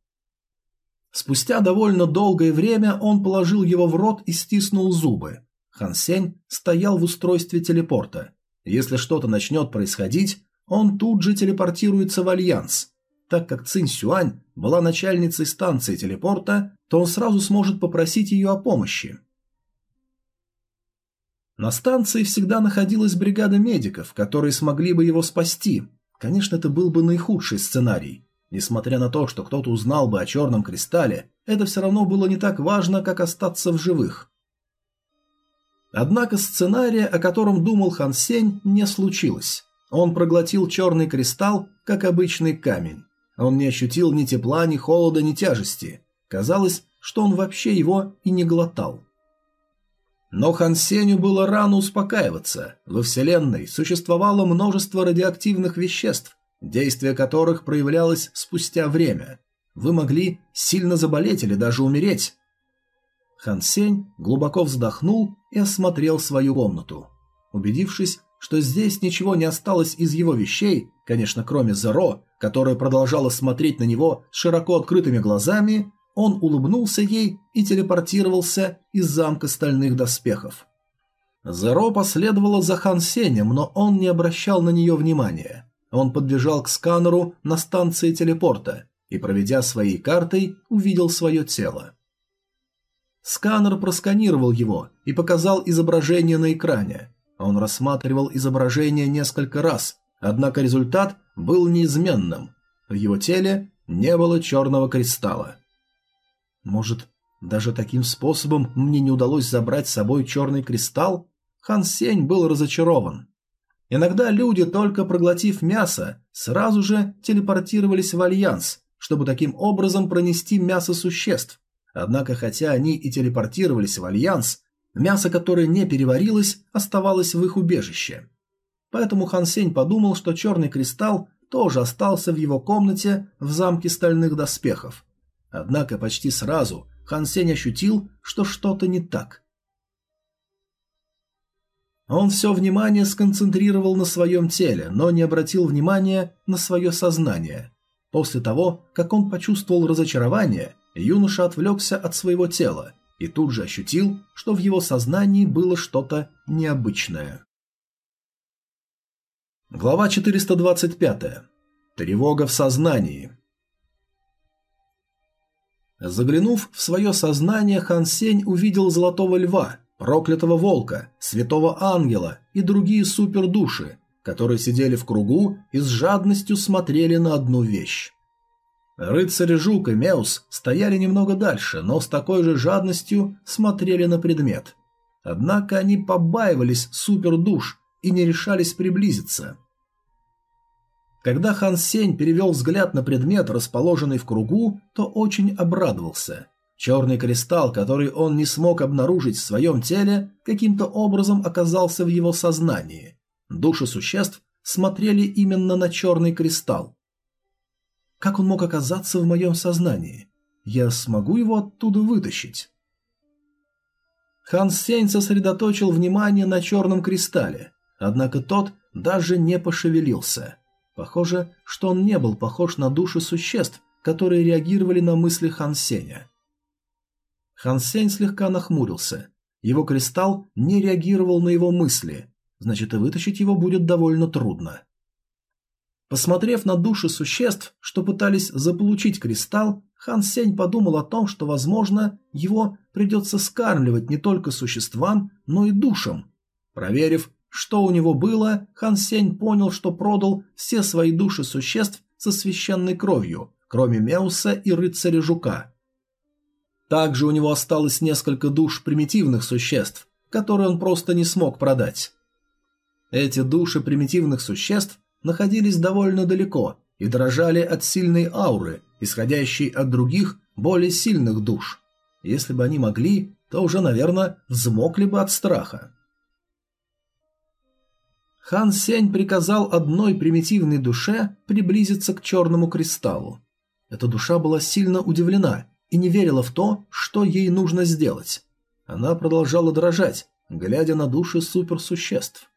Спустя довольно долгое время он положил его в рот и стиснул зубы. Хан Сень стоял в устройстве телепорта. Если что-то начнет происходить, он тут же телепортируется в Альянс. Так как Цинь Сюань была начальницей станции телепорта, то он сразу сможет попросить ее о помощи. На станции всегда находилась бригада медиков, которые смогли бы его спасти. Конечно, это был бы наихудший сценарий. Несмотря на то, что кто-то узнал бы о черном кристалле, это все равно было не так важно, как остаться в живых. Однако сценария, о котором думал Хан Сень, не случилось. Он проглотил черный кристалл, как обычный камень. Он не ощутил ни тепла, ни холода, ни тяжести. Казалось, что он вообще его и не глотал. Но Хан Сенью было рано успокаиваться. Во Вселенной существовало множество радиоактивных веществ, действие которых проявлялось спустя время. Вы могли сильно заболеть или даже умереть. Хан Сень глубоко вздохнул и осмотрел свою комнату. Убедившись, что здесь ничего не осталось из его вещей, конечно, кроме Зеро, которая продолжала смотреть на него широко открытыми глазами, он улыбнулся ей и телепортировался из замка стальных доспехов. Зеро последовала за Хан Сенем, но он не обращал на нее внимания. Он подбежал к сканеру на станции телепорта и, проведя своей картой, увидел свое тело. Сканер просканировал его и показал изображение на экране. Он рассматривал изображение несколько раз, однако результат был неизменным. В его теле не было черного кристалла. Может, даже таким способом мне не удалось забрать с собой черный кристалл? Хан Сень был разочарован. Иногда люди, только проглотив мясо, сразу же телепортировались в Альянс, чтобы таким образом пронести мясо существ. Однако, хотя они и телепортировались в Альянс, мясо, которое не переварилось, оставалось в их убежище. Поэтому Хан Сень подумал, что черный кристалл тоже остался в его комнате в замке стальных доспехов. Однако почти сразу Хан Сень ощутил, что что-то не так. Он все внимание сконцентрировал на своем теле, но не обратил внимания на свое сознание. После того, как он почувствовал разочарование, юноша отвлекся от своего тела и тут же ощутил, что в его сознании было что-то необычное. Глава 425. Тревога в сознании. Заглянув в свое сознание, Хан Сень увидел золотого льва, проклятого волка, святого ангела и другие супердуши, которые сидели в кругу и с жадностью смотрели на одну вещь. Рыцарь Жук и Меус стояли немного дальше, но с такой же жадностью смотрели на предмет. Однако они побаивались супердуш и не решались приблизиться. Когда Хан Сень перевел взгляд на предмет, расположенный в кругу, то очень обрадовался. Черный кристалл, который он не смог обнаружить в своем теле, каким-то образом оказался в его сознании. Души существ смотрели именно на черный кристалл. Как он мог оказаться в моем сознании? Я смогу его оттуда вытащить? Хан Сень сосредоточил внимание на черном кристалле, однако тот даже не пошевелился. Похоже, что он не был похож на души существ, которые реагировали на мысли Хан Сеня. Хан Сень слегка нахмурился. Его кристалл не реагировал на его мысли, значит и вытащить его будет довольно трудно. Посмотрев на души существ, что пытались заполучить кристалл, Хан Сень подумал о том, что, возможно, его придется скармливать не только существам, но и душам. Проверив, что у него было, Хан Сень понял, что продал все свои души существ со священной кровью, кроме Меуса и рыцаря Жука. Также у него осталось несколько душ примитивных существ, которые он просто не смог продать. Эти души примитивных существ находились довольно далеко и дрожали от сильной ауры, исходящей от других, более сильных душ. Если бы они могли, то уже, наверное, взмокли бы от страха. Хан Сень приказал одной примитивной душе приблизиться к черному кристаллу. Эта душа была сильно удивлена и не верила в то, что ей нужно сделать. Она продолжала дрожать, глядя на души суперсуществ.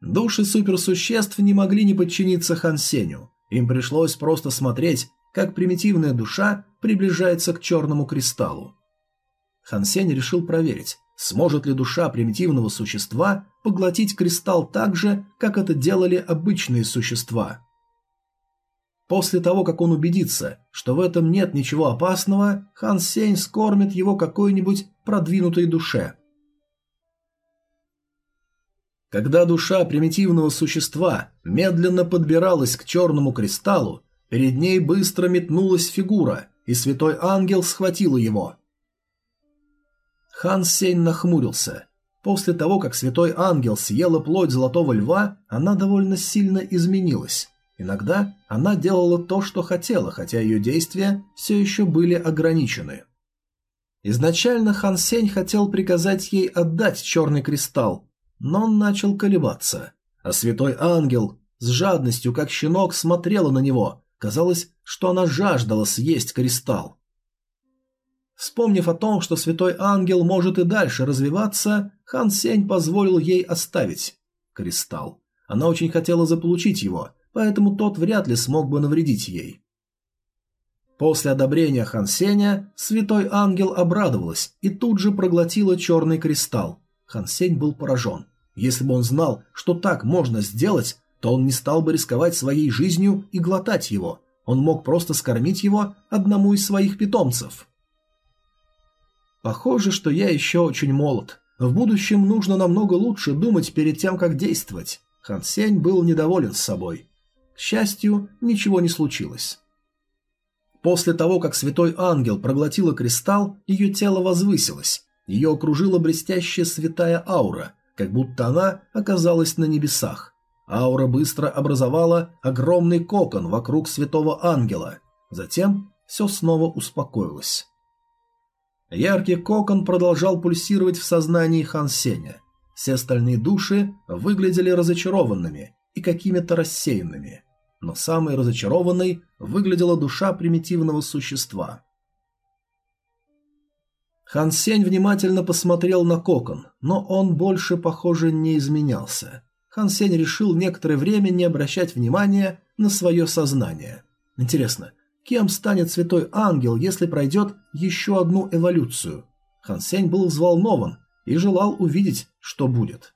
Души суперсуществ не могли не подчиниться Хан Сеню. Им пришлось просто смотреть, как примитивная душа приближается к черному кристаллу. Хан Сень решил проверить, сможет ли душа примитивного существа поглотить кристалл так же, как это делали обычные существа. После того, как он убедится, что в этом нет ничего опасного, Хан Сень скормит его какой-нибудь продвинутой душе. Когда душа примитивного существа медленно подбиралась к черному кристаллу, перед ней быстро метнулась фигура, и святой ангел схватил его. Хан Сень нахмурился. После того, как святой ангел съела плоть золотого льва, она довольно сильно изменилась. Иногда она делала то, что хотела, хотя ее действия все еще были ограничены. Изначально Хан Сень хотел приказать ей отдать черный кристалл, но он начал колебаться. А святой ангел с жадностью, как щенок, смотрела на него. Казалось, что она жаждала съесть кристалл. Вспомнив о том, что святой ангел может и дальше развиваться, Хан Сень позволил ей оставить кристалл. Она очень хотела заполучить его, поэтому тот вряд ли смог бы навредить ей. После одобрения Хан Сеня святой ангел обрадовалась и тут же проглотила черный кристалл. Хан Сень был поражен. Если бы он знал, что так можно сделать, то он не стал бы рисковать своей жизнью и глотать его. Он мог просто скормить его одному из своих питомцев. Похоже, что я еще очень молод. В будущем нужно намного лучше думать перед тем, как действовать. Хан Сень был недоволен собой. К счастью, ничего не случилось. После того, как святой ангел проглотила кристалл, ее тело возвысилось. Ее окружила блестящая святая аура, как будто она оказалась на небесах. Аура быстро образовала огромный кокон вокруг святого ангела. Затем все снова успокоилось. Яркий кокон продолжал пульсировать в сознании Хан Сеня. Все остальные души выглядели разочарованными и какими-то рассеянными. Но самой разочарованной выглядела душа примитивного существа. Хан Сень внимательно посмотрел на кокон, но он больше, похоже, не изменялся. Хан Сень решил некоторое время не обращать внимания на свое сознание. Интересно, Кем станет святой ангел, если пройдет еще одну эволюцию? Хан Сень был взволнован и желал увидеть, что будет.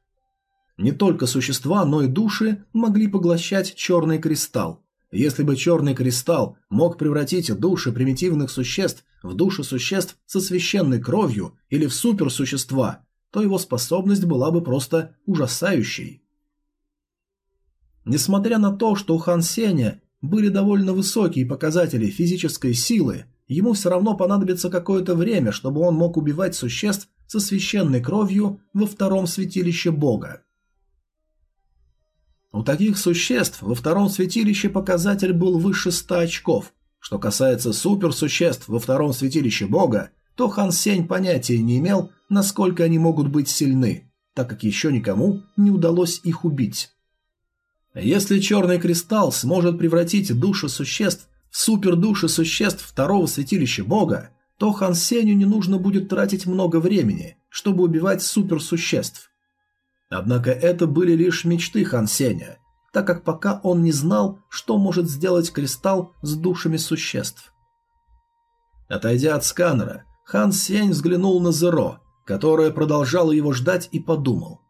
Не только существа, но и души могли поглощать черный кристалл. Если бы черный кристалл мог превратить души примитивных существ в души существ со священной кровью или в суперсущества, то его способность была бы просто ужасающей. Несмотря на то, что у Хан Сеня были довольно высокие показатели физической силы, ему все равно понадобится какое-то время, чтобы он мог убивать существ со священной кровью во втором святилище Бога. У таких существ во втором святилище показатель был выше 100 очков. Что касается суперсуществ во втором святилище Бога, то Хан Сень понятия не имел, насколько они могут быть сильны, так как еще никому не удалось их убить. Если черный кристалл сможет превратить души существ в супердуши существ второго святилища бога, то Хан Сеню не нужно будет тратить много времени, чтобы убивать суперсуществ. Однако это были лишь мечты Хан Сеня, так как пока он не знал, что может сделать кристалл с душами существ. Отойдя от сканера, Хан Сень взглянул на Зеро, которая продолжала его ждать и подумал.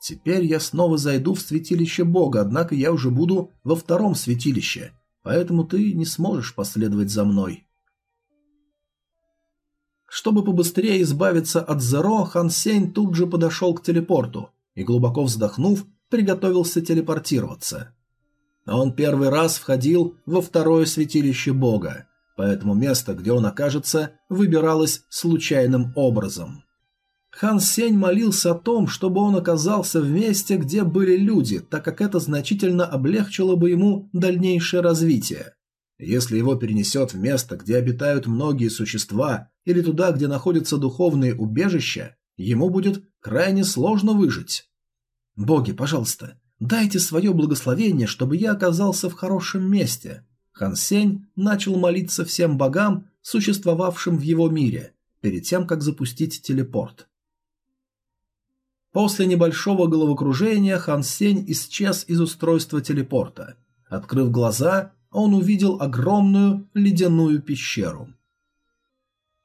Теперь я снова зайду в святилище Бога, однако я уже буду во втором святилище, поэтому ты не сможешь последовать за мной. Чтобы побыстрее избавиться от Зеро, Хан Сень тут же подошел к телепорту и, глубоко вздохнув, приготовился телепортироваться. Он первый раз входил во второе святилище Бога, поэтому место, где он окажется, выбиралось случайным образом. Хан Сень молился о том, чтобы он оказался в месте, где были люди, так как это значительно облегчило бы ему дальнейшее развитие. Если его перенесет в место, где обитают многие существа, или туда, где находятся духовные убежища, ему будет крайне сложно выжить. «Боги, пожалуйста, дайте свое благословение, чтобы я оказался в хорошем месте». Хан Сень начал молиться всем богам, существовавшим в его мире, перед тем, как запустить телепорт. После небольшого головокружения Хан Сень исчез из устройства телепорта. Открыв глаза, он увидел огромную ледяную пещеру.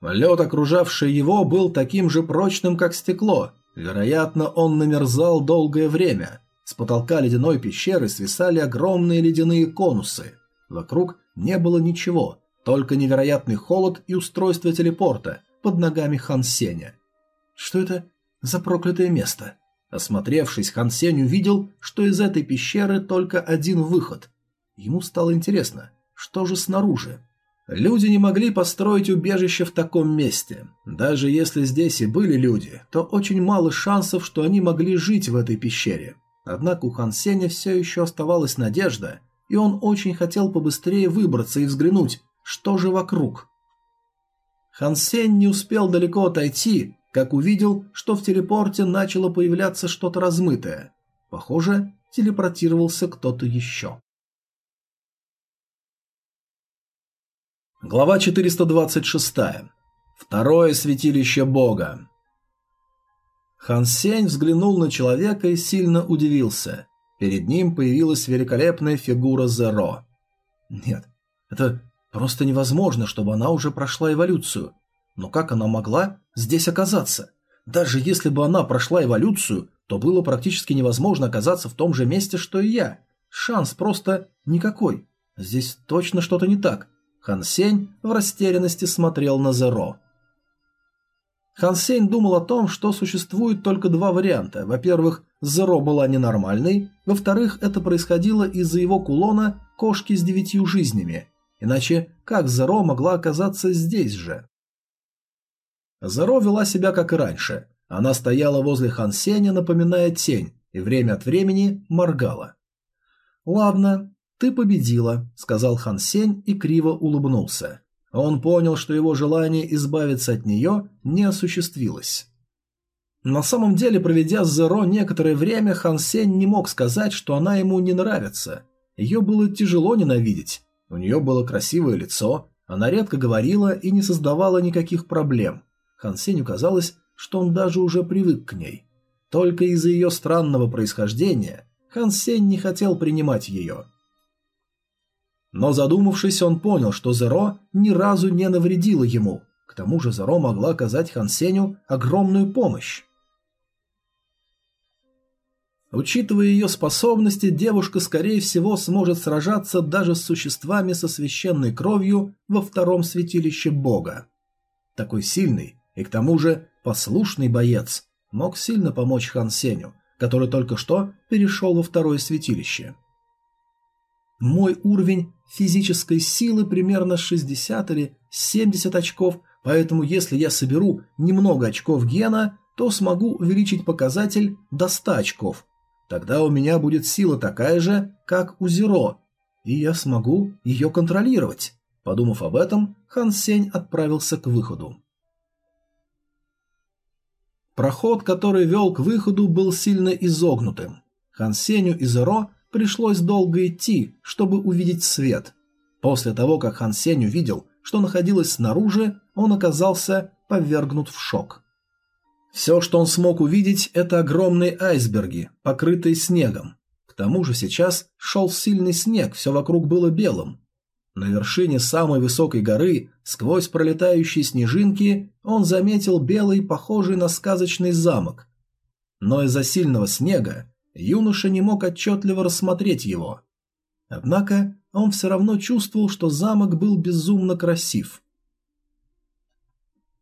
Лед, окружавший его, был таким же прочным, как стекло. Вероятно, он намерзал долгое время. С потолка ледяной пещеры свисали огромные ледяные конусы. Вокруг не было ничего, только невероятный холод и устройство телепорта под ногами Хан Сеня. Что это за проклятое место? Осмотревшись, Хан Сень увидел, что из этой пещеры только один выход. Ему стало интересно, что же снаружи? Люди не могли построить убежище в таком месте. Даже если здесь и были люди, то очень мало шансов, что они могли жить в этой пещере. Однако у Хан Сеня все еще оставалась надежда, и он очень хотел побыстрее выбраться и взглянуть, что же вокруг. Хан Сень не успел далеко отойти, как увидел, что в телепорте начало появляться что-то размытое. Похоже, телепортировался кто-то еще. Глава 426. Второе святилище Бога. Хан Сень взглянул на человека и сильно удивился. Перед ним появилась великолепная фигура Зеро. Нет, это просто невозможно, чтобы она уже прошла эволюцию. Но как она могла здесь оказаться? Даже если бы она прошла эволюцию, то было практически невозможно оказаться в том же месте, что и я. Шанс просто никакой. Здесь точно что-то не так. Хан Сень в растерянности смотрел на Зеро. Хан Сень думал о том, что существует только два варианта. Во-первых, Зеро была ненормальной, во-вторых, это происходило из-за его кулона кошки с девятью жизнями. Иначе как Зеро могла оказаться здесь же? Заро вела себя как и раньше. Она стояла возле Хан Сеня, напоминая тень, и время от времени моргала. «Ладно, ты победила», — сказал Хан Сень и криво улыбнулся. Он понял, что его желание избавиться от нее не осуществилось. На самом деле, проведя с Зеро некоторое время, Хан Сень не мог сказать, что она ему не нравится. Ее было тяжело ненавидеть. У нее было красивое лицо, она редко говорила и не создавала никаких проблем. Хан казалось, что он даже уже привык к ней. Только из-за ее странного происхождения Хан Сень не хотел принимать ее. Но задумавшись, он понял, что Зеро ни разу не навредила ему. К тому же Зеро могла оказать Хан Сенью огромную помощь. Учитывая ее способности, девушка, скорее всего, сможет сражаться даже с существами со священной кровью во втором святилище Бога. Такой сильный и к тому же послушный боец мог сильно помочь Хан Сеню, который только что перешел во второе святилище. Мой уровень физической силы примерно 60 или 70 очков, поэтому если я соберу немного очков гена, то смогу увеличить показатель до 100 очков. Тогда у меня будет сила такая же, как у Зеро, и я смогу ее контролировать. Подумав об этом, Хан Сень отправился к выходу. Проход, который вел к выходу, был сильно изогнутым. Хан Сеню и Зеро пришлось долго идти, чтобы увидеть свет. После того, как Хан Сень увидел, что находилось снаружи, он оказался повергнут в шок. Все, что он смог увидеть, это огромные айсберги, покрытые снегом. К тому же сейчас шел сильный снег, все вокруг было белым. На вершине самой высокой горы, сквозь пролетающие снежинки, он заметил белый, похожий на сказочный замок. Но из-за сильного снега юноша не мог отчетливо рассмотреть его. Однако он все равно чувствовал, что замок был безумно красив.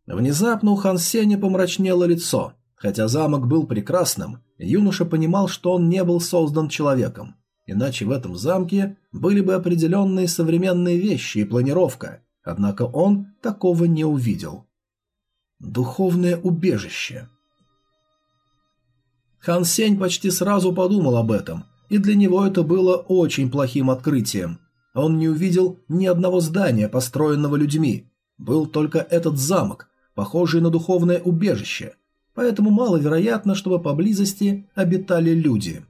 Внезапно у Хан Сеня помрачнело лицо. Хотя замок был прекрасным, юноша понимал, что он не был создан человеком. Иначе в этом замке были бы определенные современные вещи и планировка, однако он такого не увидел. Духовное убежище. Хан Сень почти сразу подумал об этом, и для него это было очень плохим открытием. Он не увидел ни одного здания, построенного людьми. Был только этот замок, похожий на духовное убежище. поэтому маловероятно, чтобы поблизости обитали люди.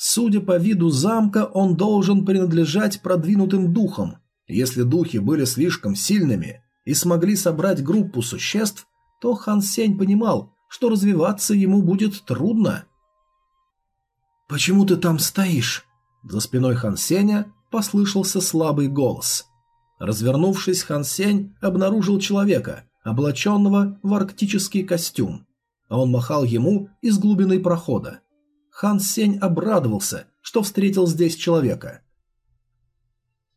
Судя по виду замка, он должен принадлежать продвинутым духам. Если духи были слишком сильными и смогли собрать группу существ, то Хан Сень понимал, что развиваться ему будет трудно. «Почему ты там стоишь?» За спиной Хан Сеня послышался слабый голос. Развернувшись, Хан Сень обнаружил человека, облаченного в арктический костюм. Он махал ему из глубины прохода. Хан Сень обрадовался, что встретил здесь человека.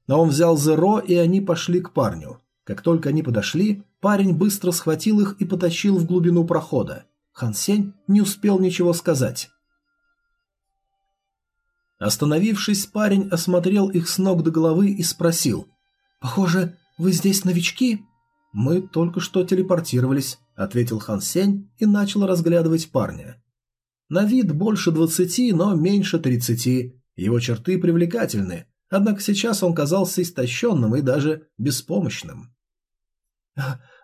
Но он взял Зеро, и они пошли к парню. Как только они подошли, парень быстро схватил их и потащил в глубину прохода. Хан Сень не успел ничего сказать. Остановившись, парень осмотрел их с ног до головы и спросил. «Похоже, вы здесь новички?» «Мы только что телепортировались», — ответил Хан Сень и начал разглядывать парня. На вид больше двадцати, но меньше тридцати. Его черты привлекательны, однако сейчас он казался истощенным и даже беспомощным.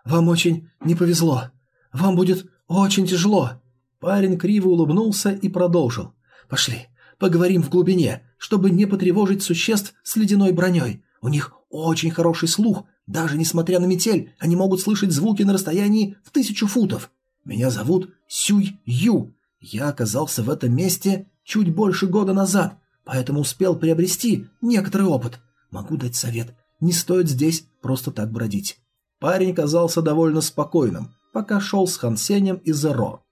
«Вам очень не повезло. Вам будет очень тяжело». Парень криво улыбнулся и продолжил. «Пошли, поговорим в глубине, чтобы не потревожить существ с ледяной броней. У них очень хороший слух. Даже несмотря на метель, они могут слышать звуки на расстоянии в тысячу футов. Меня зовут Сюй Ю. Я оказался в этом месте чуть больше года назад, поэтому успел приобрести некоторый опыт. Могу дать совет, не стоит здесь просто так бродить. Парень казался довольно спокойным, пока шел с Хансенем и Зеро.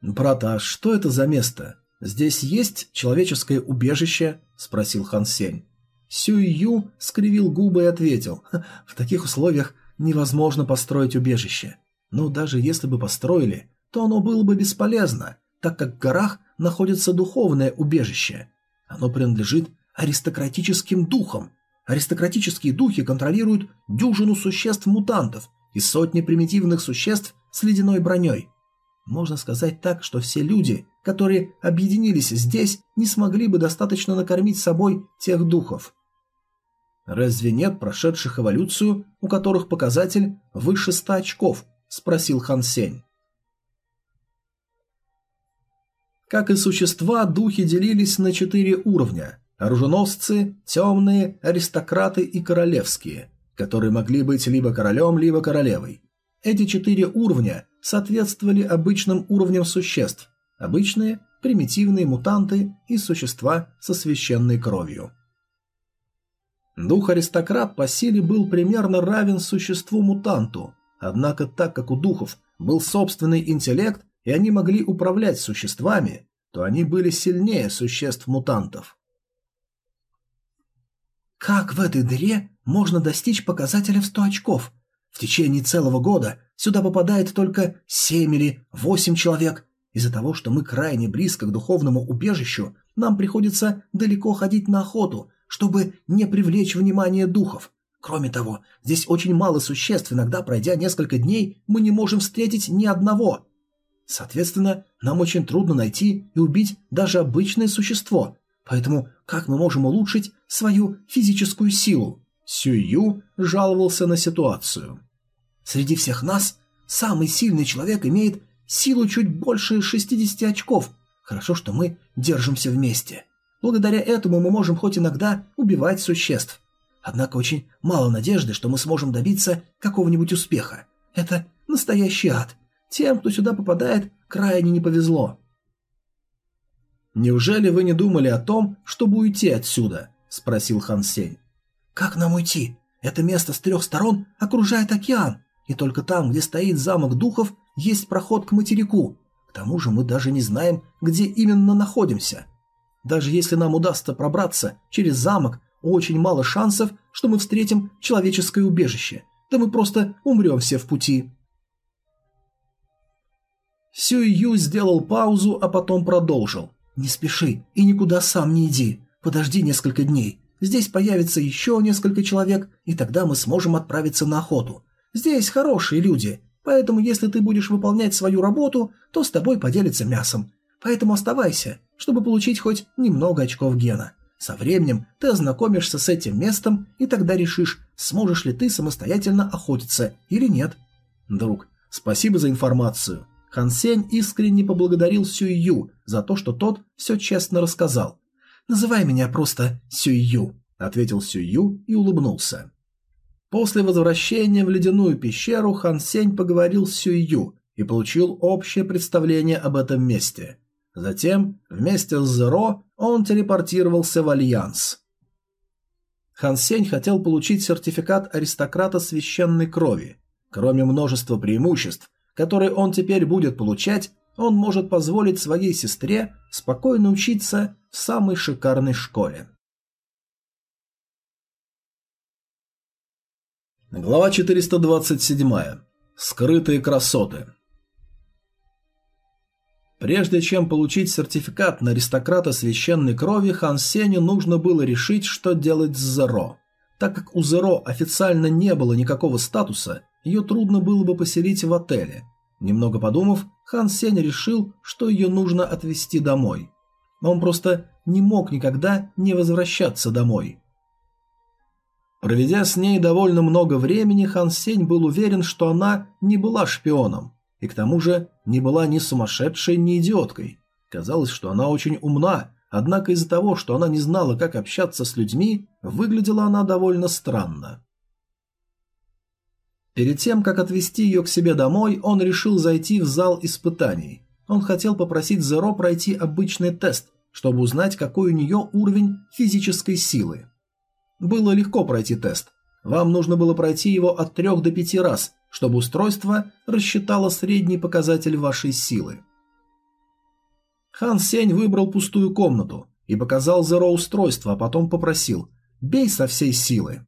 «Брат, а что это за место? Здесь есть человеческое убежище?» – спросил Хан Сень. Сюй скривил губы и ответил, «В таких условиях невозможно построить убежище. Но даже если бы построили, то оно было бы бесполезно, так как в горах находится духовное убежище. Оно принадлежит аристократическим духам. Аристократические духи контролируют дюжину существ-мутантов и сотни примитивных существ с ледяной броней. Можно сказать так, что все люди, которые объединились здесь, не смогли бы достаточно накормить собой тех духов. Разве нет прошедших эволюцию, у которых показатель выше 100 очков –– спросил Хан Сень. Как и существа, духи делились на четыре уровня – оруженосцы, темные, аристократы и королевские, которые могли быть либо королем, либо королевой. Эти четыре уровня соответствовали обычным уровням существ – обычные, примитивные мутанты и существа со священной кровью. Дух-аристократ по силе был примерно равен существу-мутанту, Однако так как у духов был собственный интеллект, и они могли управлять существами, то они были сильнее существ-мутантов. Как в этой дыре можно достичь показателя в 100 очков? В течение целого года сюда попадает только 7 или 8 человек. Из-за того, что мы крайне близко к духовному убежищу, нам приходится далеко ходить на охоту, чтобы не привлечь внимание духов. Кроме того, здесь очень мало существ, иногда пройдя несколько дней, мы не можем встретить ни одного. Соответственно, нам очень трудно найти и убить даже обычное существо. Поэтому как мы можем улучшить свою физическую силу? Сюю жаловался на ситуацию. Среди всех нас самый сильный человек имеет силу чуть больше 60 очков. Хорошо, что мы держимся вместе. Благодаря этому мы можем хоть иногда убивать существ. Однако очень мало надежды, что мы сможем добиться какого-нибудь успеха. Это настоящий ад. Тем, кто сюда попадает, крайне не повезло. «Неужели вы не думали о том, чтобы уйти отсюда?» – спросил Хан Сень. «Как нам уйти? Это место с трех сторон окружает океан, и только там, где стоит замок духов, есть проход к материку. К тому же мы даже не знаем, где именно находимся. Даже если нам удастся пробраться через замок очень мало шансов, что мы встретим человеческое убежище. Да мы просто умрем все в пути. Сюй Ю сделал паузу, а потом продолжил. «Не спеши и никуда сам не иди. Подожди несколько дней. Здесь появится еще несколько человек, и тогда мы сможем отправиться на охоту. Здесь хорошие люди, поэтому если ты будешь выполнять свою работу, то с тобой поделятся мясом. Поэтому оставайся, чтобы получить хоть немного очков гена. Со временем ты ознакомишься с этим местом и тогда решишь, сможешь ли ты самостоятельно охотиться или нет. Друг, спасибо за информацию. Хан Сень искренне поблагодарил Сюй за то, что тот все честно рассказал. «Называй меня просто Сюй Ю», — ответил Сюй и улыбнулся. После возвращения в ледяную пещеру Хан Сень поговорил с Сюй и получил общее представление об этом месте. Затем, вместе с Зеро, он телепортировался в Альянс. Хан Сень хотел получить сертификат аристократа священной крови. Кроме множества преимуществ, которые он теперь будет получать, он может позволить своей сестре спокойно учиться в самой шикарной школе. Глава 427. Скрытые красоты. Прежде чем получить сертификат на аристократа священной крови, Хан Сеню нужно было решить, что делать с Зеро. Так как у Зеро официально не было никакого статуса, ее трудно было бы поселить в отеле. Немного подумав, Хан Сень решил, что ее нужно отвезти домой. Он просто не мог никогда не возвращаться домой. Проведя с ней довольно много времени, Хан Сень был уверен, что она не была шпионом и к тому же не была ни сумасшедшей, ни идиоткой. Казалось, что она очень умна, однако из-за того, что она не знала, как общаться с людьми, выглядела она довольно странно. Перед тем, как отвезти ее к себе домой, он решил зайти в зал испытаний. Он хотел попросить Зеро пройти обычный тест, чтобы узнать, какой у нее уровень физической силы. Было легко пройти тест. Вам нужно было пройти его от 3 до 5 раз, чтобы устройство рассчитало средний показатель вашей силы. Хан Сень выбрал пустую комнату и показал Зеро устройство, а потом попросил «бей со всей силы».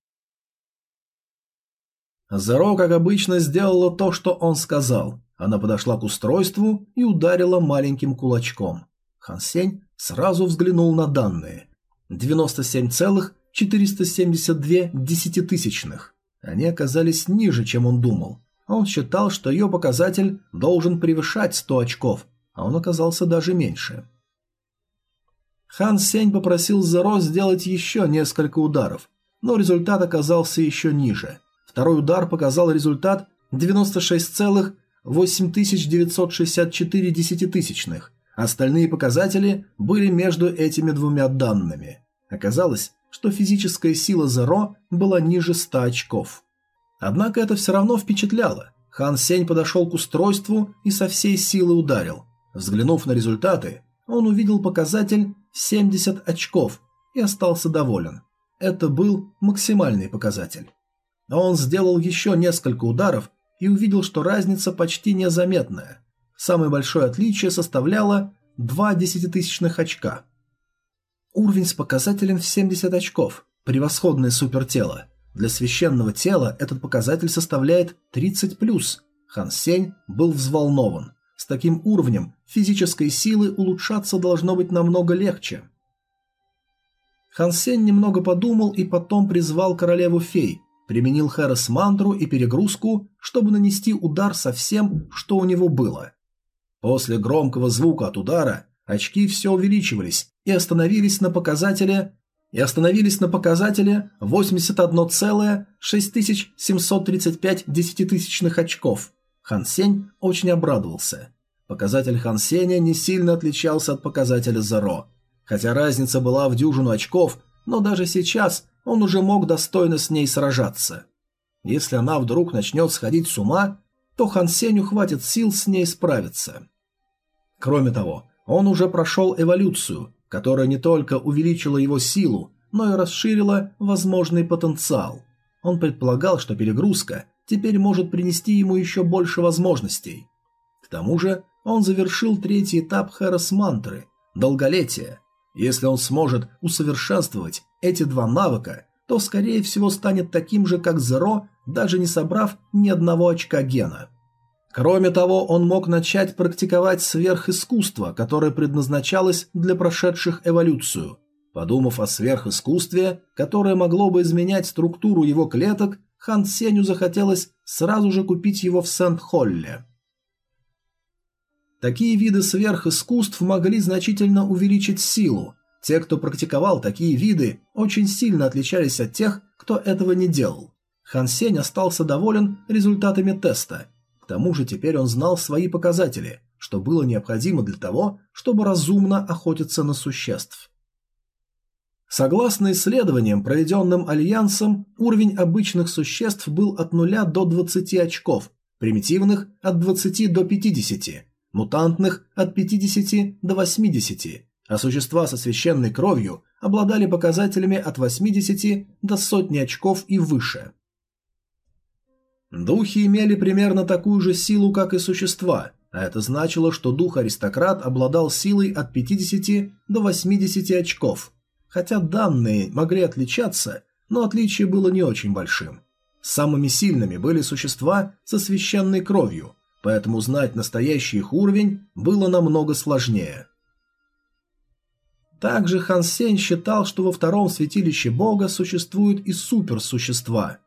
Зеро, как обычно, сделала то, что он сказал. Она подошла к устройству и ударила маленьким кулачком. Хан Сень сразу взглянул на данные. 97,472 десятитысячных. Они оказались ниже, чем он думал. Он считал, что ее показатель должен превышать 100 очков, а он оказался даже меньше. Хан Сень попросил Зеро сделать еще несколько ударов, но результат оказался еще ниже. Второй удар показал результат 96,8964 десятитысячных. Остальные показатели были между этими двумя данными. Оказалось, что физическая сила Зеро была ниже 100 очков. Однако это все равно впечатляло. Хан Сень подошел к устройству и со всей силы ударил. Взглянув на результаты, он увидел показатель 70 очков и остался доволен. Это был максимальный показатель. Он сделал еще несколько ударов и увидел, что разница почти незаметная. Самое большое отличие составляло 2 десятитысячных очка. Уровень с показателем в 70 очков. Превосходное супертело. Для священного тела этот показатель составляет 30+. Хан Сень был взволнован. С таким уровнем физической силы улучшаться должно быть намного легче. Хан Сень немного подумал и потом призвал королеву фей, применил Хэрос мантру и перегрузку, чтобы нанести удар со всем, что у него было. После громкого звука от удара очки все увеличивались и остановились на показателе и остановились на показателе 81,6735 десятитысячных очков. Хан Сень очень обрадовался. Показатель Хан Сеня не сильно отличался от показателя Заро. Хотя разница была в дюжину очков, но даже сейчас он уже мог достойно с ней сражаться. Если она вдруг начнет сходить с ума, то Хан Сеню хватит сил с ней справиться. Кроме того, он уже прошел эволюцию, которая не только увеличила его силу, но и расширила возможный потенциал. Он предполагал, что перегрузка теперь может принести ему еще больше возможностей. К тому же он завершил третий этап Хэрос Мантры – долголетие. Если он сможет усовершенствовать эти два навыка, то скорее всего станет таким же, как Зеро, даже не собрав ни одного очка гена. Кроме того, он мог начать практиковать сверхискусство, которое предназначалось для прошедших эволюцию. Подумав о сверхискусстве, которое могло бы изменять структуру его клеток, Хан Сеню захотелось сразу же купить его в Сент-Холле. Такие виды сверхискусств могли значительно увеличить силу. Те, кто практиковал такие виды, очень сильно отличались от тех, кто этого не делал. Хан Сень остался доволен результатами теста. К тому же теперь он знал свои показатели, что было необходимо для того, чтобы разумно охотиться на существ. Согласно исследованиям, проведенным Альянсом, уровень обычных существ был от 0 до 20 очков, примитивных – от 20 до 50, мутантных – от 50 до 80, а существа со священной кровью обладали показателями от 80 до сотни очков и выше. Духи имели примерно такую же силу, как и существа, а это значило, что дух-аристократ обладал силой от 50 до 80 очков – Хотя данные могли отличаться, но отличие было не очень большим. Самыми сильными были существа со священной кровью, поэтому знать настоящий их уровень было намного сложнее. Также Хан Сень считал, что во втором святилище бога существуют и суперсущества.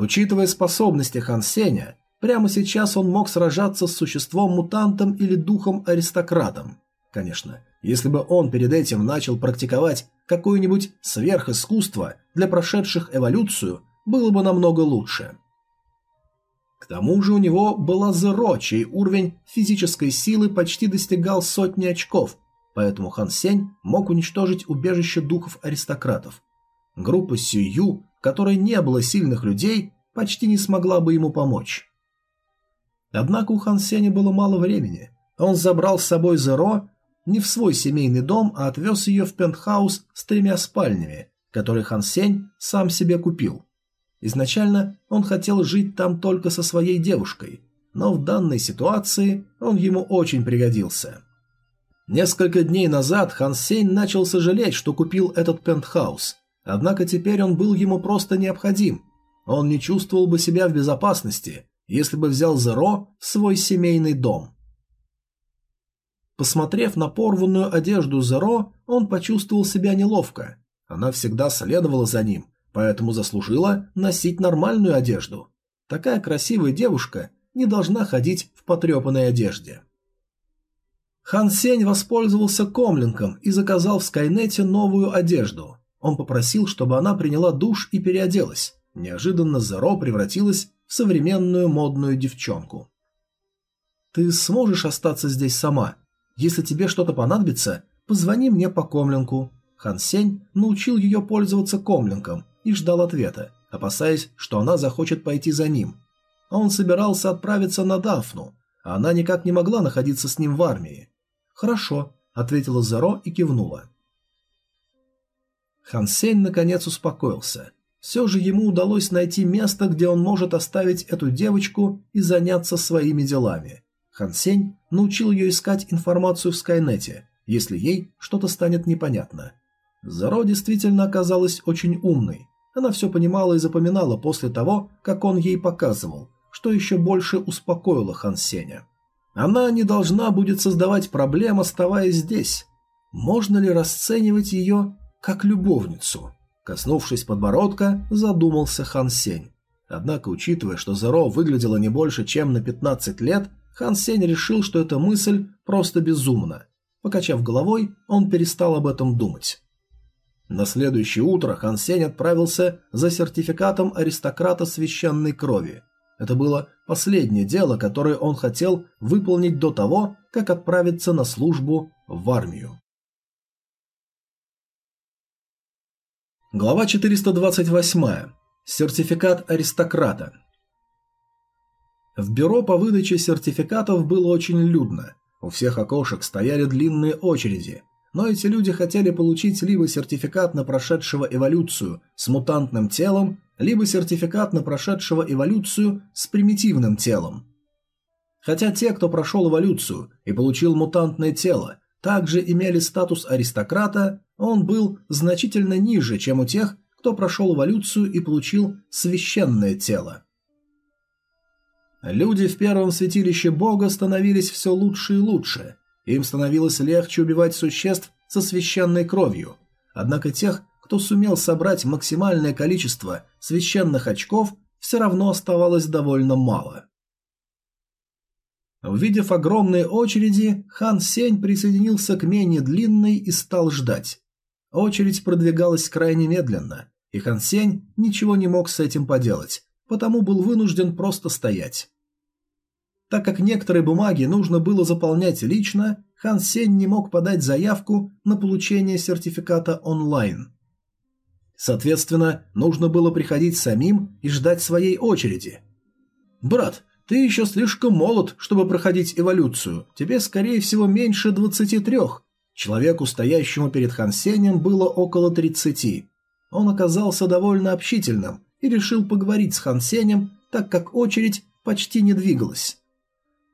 Учитывая способности Хан Сеня, прямо сейчас он мог сражаться с существом-мутантом или духом-аристократом. Конечно, если бы он перед этим начал практиковать какое-нибудь сверхискусство для прошедших эволюцию, было бы намного лучше. К тому же у него была Зеро, чей уровень физической силы почти достигал сотни очков, поэтому Хан Сень мог уничтожить убежище духов-аристократов. Группа Сюю, которой не было сильных людей, почти не смогла бы ему помочь. Однако у Хан Сеня было мало времени. Он забрал с собой Зеро не в свой семейный дом, а отвез ее в пентхаус с тремя спальнями, который Хан Сень сам себе купил. Изначально он хотел жить там только со своей девушкой, но в данной ситуации он ему очень пригодился. Несколько дней назад Хан Сень начал сожалеть, что купил этот пентхаус, однако теперь он был ему просто необходим. Он не чувствовал бы себя в безопасности, если бы взял Зеро в свой семейный дом. Посмотрев на порванную одежду Зеро, он почувствовал себя неловко. Она всегда следовала за ним, поэтому заслужила носить нормальную одежду. Такая красивая девушка не должна ходить в потрепанной одежде. Хан Сень воспользовался комлинком и заказал в Скайнете новую одежду. Он попросил, чтобы она приняла душ и переоделась. Неожиданно Зеро превратилась в современную модную девчонку. «Ты сможешь остаться здесь сама?» Если тебе что-то понадобится, позвони мне по комлинку». Хан Сень научил ее пользоваться комлинком и ждал ответа, опасаясь, что она захочет пойти за ним. А он собирался отправиться на Дафну, а она никак не могла находиться с ним в армии. «Хорошо», — ответила Заро и кивнула. Хан Сень наконец успокоился. Все же ему удалось найти место, где он может оставить эту девочку и заняться своими делами. Хан Сень научил ее искать информацию в Скайнете, если ей что-то станет непонятно. Заро действительно оказалась очень умной. Она все понимала и запоминала после того, как он ей показывал, что еще больше успокоило Хан Сеня. Она не должна будет создавать проблем, оставаясь здесь. Можно ли расценивать ее как любовницу? Коснувшись подбородка, задумался Хан Сень. Однако, учитывая, что Заро выглядела не больше, чем на 15 лет, Хан Сень решил, что эта мысль просто безумна. Покачав головой, он перестал об этом думать. На следующее утро Хан Сень отправился за сертификатом аристократа священной крови. Это было последнее дело, которое он хотел выполнить до того, как отправиться на службу в армию. Глава 428. Сертификат аристократа. В бюро по выдаче сертификатов было очень людно. У всех окошек стояли длинные очереди, но эти люди хотели получить либо сертификат на прошедшего эволюцию с мутантным телом, либо сертификат на прошедшего эволюцию с примитивным телом. Хотя те, кто прошел эволюцию и получил мутантное тело, также имели статус аристократа, он был значительно ниже, чем у тех, кто прошел эволюцию и получил священное тело. Люди в первом святилище бога становились все лучше и лучше. Им становилось легче убивать существ со священной кровью. Однако тех, кто сумел собрать максимальное количество священных очков, все равно оставалось довольно мало. Увидев огромные очереди, Хан Сень присоединился к менее длинной и стал ждать. Очередь продвигалась крайне медленно, и Хан Сень ничего не мог с этим поделать, потому был вынужден просто стоять. Так как некоторые бумаги нужно было заполнять лично, Хан Сень не мог подать заявку на получение сертификата онлайн. Соответственно, нужно было приходить самим и ждать своей очереди. «Брат, ты еще слишком молод, чтобы проходить эволюцию. Тебе, скорее всего, меньше 23. Человеку, стоящему перед Хансенем, было около 30. Он оказался довольно общительным и решил поговорить с Хансенем, так как очередь почти не двигалась.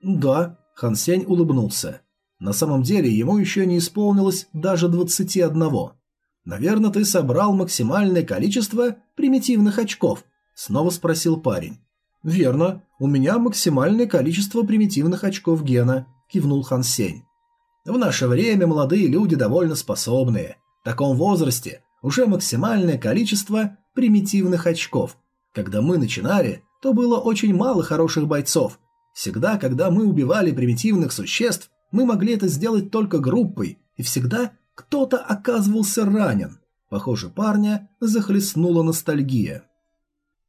«Да», — Хансень улыбнулся. «На самом деле ему еще не исполнилось даже 21. Наверное, ты собрал максимальное количество примитивных очков?» — снова спросил парень. «Верно, у меня максимальное количество примитивных очков гена», – кивнул Хан Сень. «В наше время молодые люди довольно способные. В таком возрасте уже максимальное количество примитивных очков. Когда мы начинали, то было очень мало хороших бойцов. Всегда, когда мы убивали примитивных существ, мы могли это сделать только группой, и всегда кто-то оказывался ранен. Похоже, парня захлестнула ностальгия.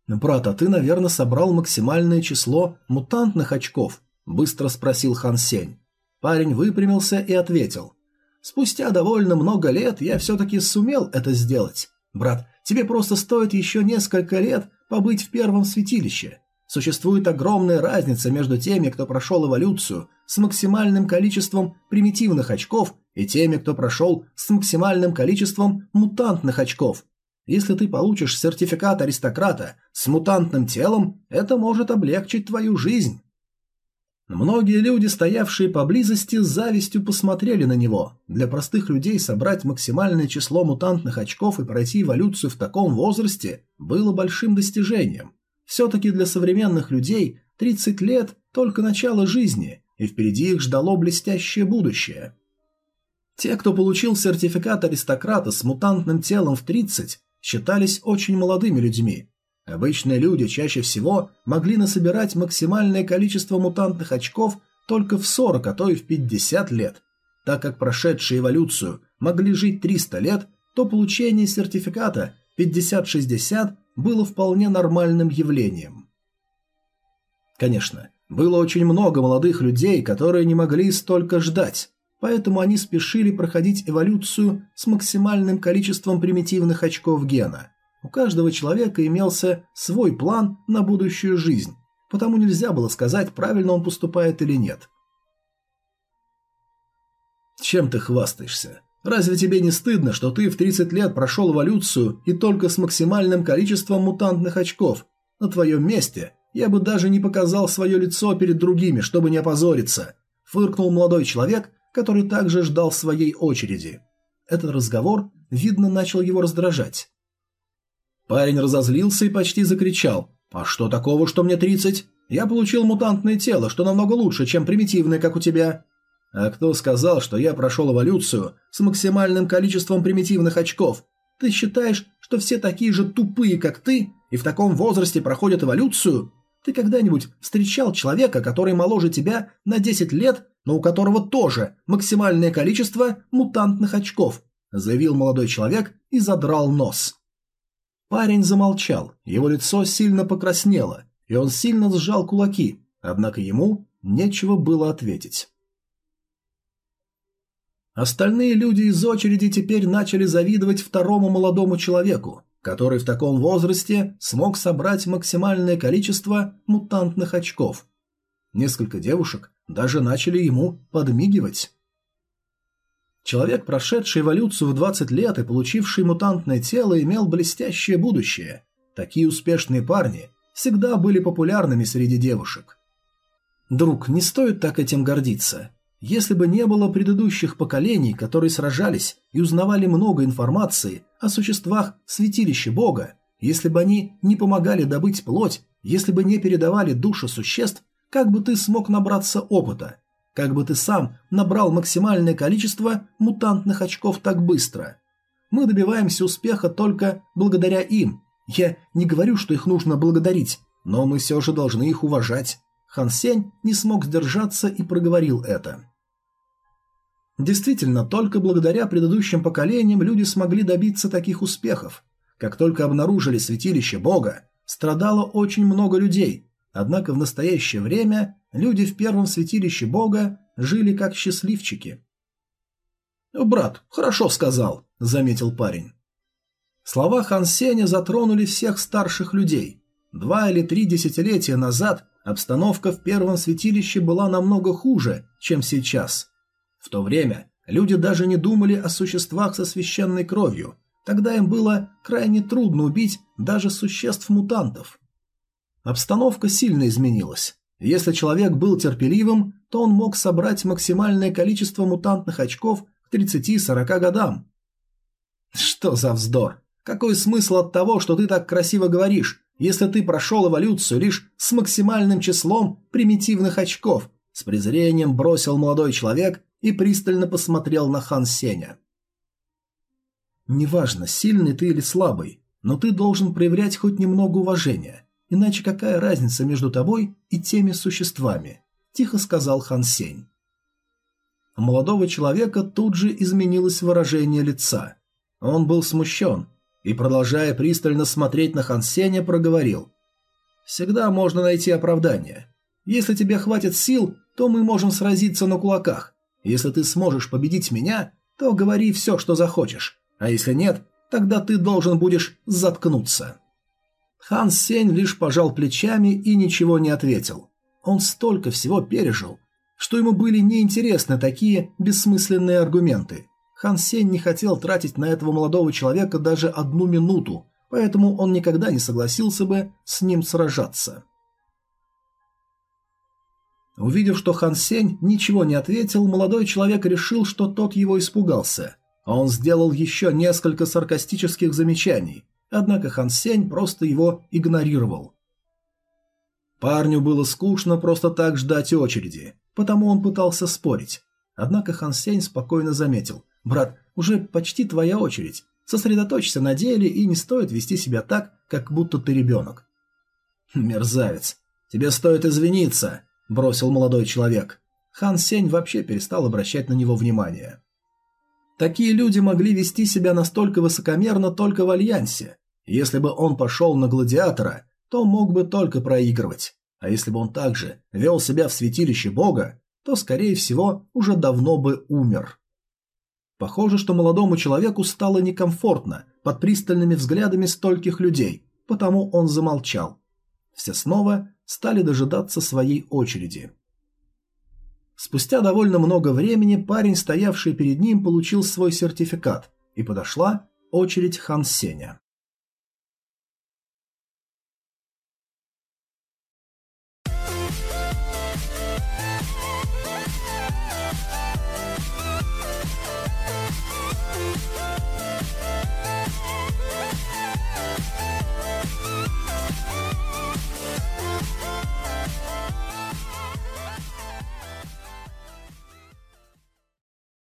«Брат, а ты, наверное, собрал максимальное число мутантных очков?» – быстро спросил Хан Сень. Парень выпрямился и ответил. «Спустя довольно много лет я все-таки сумел это сделать. Брат, тебе просто стоит еще несколько лет побыть в первом святилище. Существует огромная разница между теми, кто прошел эволюцию с максимальным количеством примитивных очков и теми, кто прошел с максимальным количеством мутантных очков. Если ты получишь сертификат аристократа с мутантным телом, это может облегчить твою жизнь. Многие люди, стоявшие поблизости, с завистью посмотрели на него. Для простых людей собрать максимальное число мутантных очков и пройти эволюцию в таком возрасте было большим достижением. Все-таки для современных людей 30 лет – только начало жизни, и впереди их ждало блестящее будущее. Те, кто получил сертификат аристократа с мутантным телом в 30, считались очень молодыми людьми. Обычные люди чаще всего могли насобирать максимальное количество мутантных очков только в 40, а то и в 50 лет. Так как прошедшие эволюцию могли жить 300 лет, то получение сертификата 50-60 было вполне нормальным явлением. Конечно, было очень много молодых людей, которые не могли столько ждать, поэтому они спешили проходить эволюцию с максимальным количеством примитивных очков гена. У каждого человека имелся свой план на будущую жизнь, потому нельзя было сказать, правильно он поступает или нет. Чем ты хвастаешься? Разве тебе не стыдно, что ты в 30 лет прошел эволюцию и только с максимальным количеством мутантных очков? На твоем месте я бы даже не показал свое лицо перед другими, чтобы не опозориться. Фыркнул молодой человек, который также ждал своей очереди. Этот разговор, видно, начал его раздражать. Парень разозлился и почти закричал. «А что такого, что мне 30? Я получил мутантное тело, что намного лучше, чем примитивное, как у тебя». «А кто сказал, что я прошел эволюцию с максимальным количеством примитивных очков? Ты считаешь, что все такие же тупые, как ты, и в таком возрасте проходят эволюцию? Ты когда-нибудь встречал человека, который моложе тебя на 10 лет, но у которого тоже максимальное количество мутантных очков, заявил молодой человек и задрал нос. Парень замолчал, его лицо сильно покраснело, и он сильно сжал кулаки, однако ему нечего было ответить. Остальные люди из очереди теперь начали завидовать второму молодому человеку, который в таком возрасте смог собрать максимальное количество мутантных очков. Несколько девушек даже начали ему подмигивать. Человек, прошедший эволюцию в 20 лет и получивший мутантное тело, имел блестящее будущее. Такие успешные парни всегда были популярными среди девушек. Друг, не стоит так этим гордиться. Если бы не было предыдущих поколений, которые сражались и узнавали много информации о существах святилища Бога, если бы они не помогали добыть плоть, если бы не передавали души существ, как бы ты смог набраться опыта? Как бы ты сам набрал максимальное количество мутантных очков так быстро? Мы добиваемся успеха только благодаря им. Я не говорю, что их нужно благодарить, но мы все же должны их уважать. Хан Сень не смог сдержаться и проговорил это. Действительно, только благодаря предыдущим поколениям люди смогли добиться таких успехов. Как только обнаружили святилище Бога, страдало очень много людей, однако в настоящее время люди в первом святилище Бога жили как счастливчики. «Брат, хорошо сказал», — заметил парень. Слова Хан Сеня затронули всех старших людей. Два или три десятилетия назад обстановка в первом святилище была намного хуже, чем сейчас. В то время люди даже не думали о существах со священной кровью, тогда им было крайне трудно убить даже существ-мутантов. Обстановка сильно изменилась. Если человек был терпеливым, то он мог собрать максимальное количество мутантных очков к 30-40 годам. Что за вздор? Какой смысл от того, что ты так красиво говоришь, если ты прошел эволюцию лишь с максимальным числом примитивных очков? С презрением бросил молодой человек и пристально посмотрел на Хан Сеня. «Неважно, сильный ты или слабый, но ты должен проявлять хоть немного уважения, иначе какая разница между тобой и теми существами?» – тихо сказал Хан Сень. У молодого человека тут же изменилось выражение лица. Он был смущен и, продолжая пристально смотреть на Хан Сеня, проговорил. «Всегда можно найти оправдание. Если тебе хватит сил, то мы можем сразиться на кулаках. Если ты сможешь победить меня, то говори все, что захочешь, а если нет, тогда ты должен будешь заткнуться». Хан Сень лишь пожал плечами и ничего не ответил. Он столько всего пережил, что ему были неинтересны такие бессмысленные аргументы. Хан Сень не хотел тратить на этого молодого человека даже одну минуту, поэтому он никогда не согласился бы с ним сражаться. Увидев, что Хан Сень ничего не ответил, молодой человек решил, что тот его испугался. А он сделал еще несколько саркастических замечаний, однако Хан Сень просто его игнорировал. Парню было скучно просто так ждать очереди, потому он пытался спорить. Однако Хан Сень спокойно заметил. «Брат, уже почти твоя очередь. Сосредоточься на деле и не стоит вести себя так, как будто ты ребенок». «Мерзавец, тебе стоит извиниться», – бросил молодой человек. Хан Сень вообще перестал обращать на него внимание. Такие люди могли вести себя настолько высокомерно только в Альянсе. Если бы он пошел на гладиатора, то мог бы только проигрывать. А если бы он также вел себя в святилище Бога, то, скорее всего, уже давно бы умер. Похоже, что молодому человеку стало некомфортно под пристальными взглядами стольких людей, потому он замолчал. Все снова стали дожидаться своей очереди. Спустя довольно много времени парень, стоявший перед ним, получил свой сертификат, и подошла очередь Хан Сеня.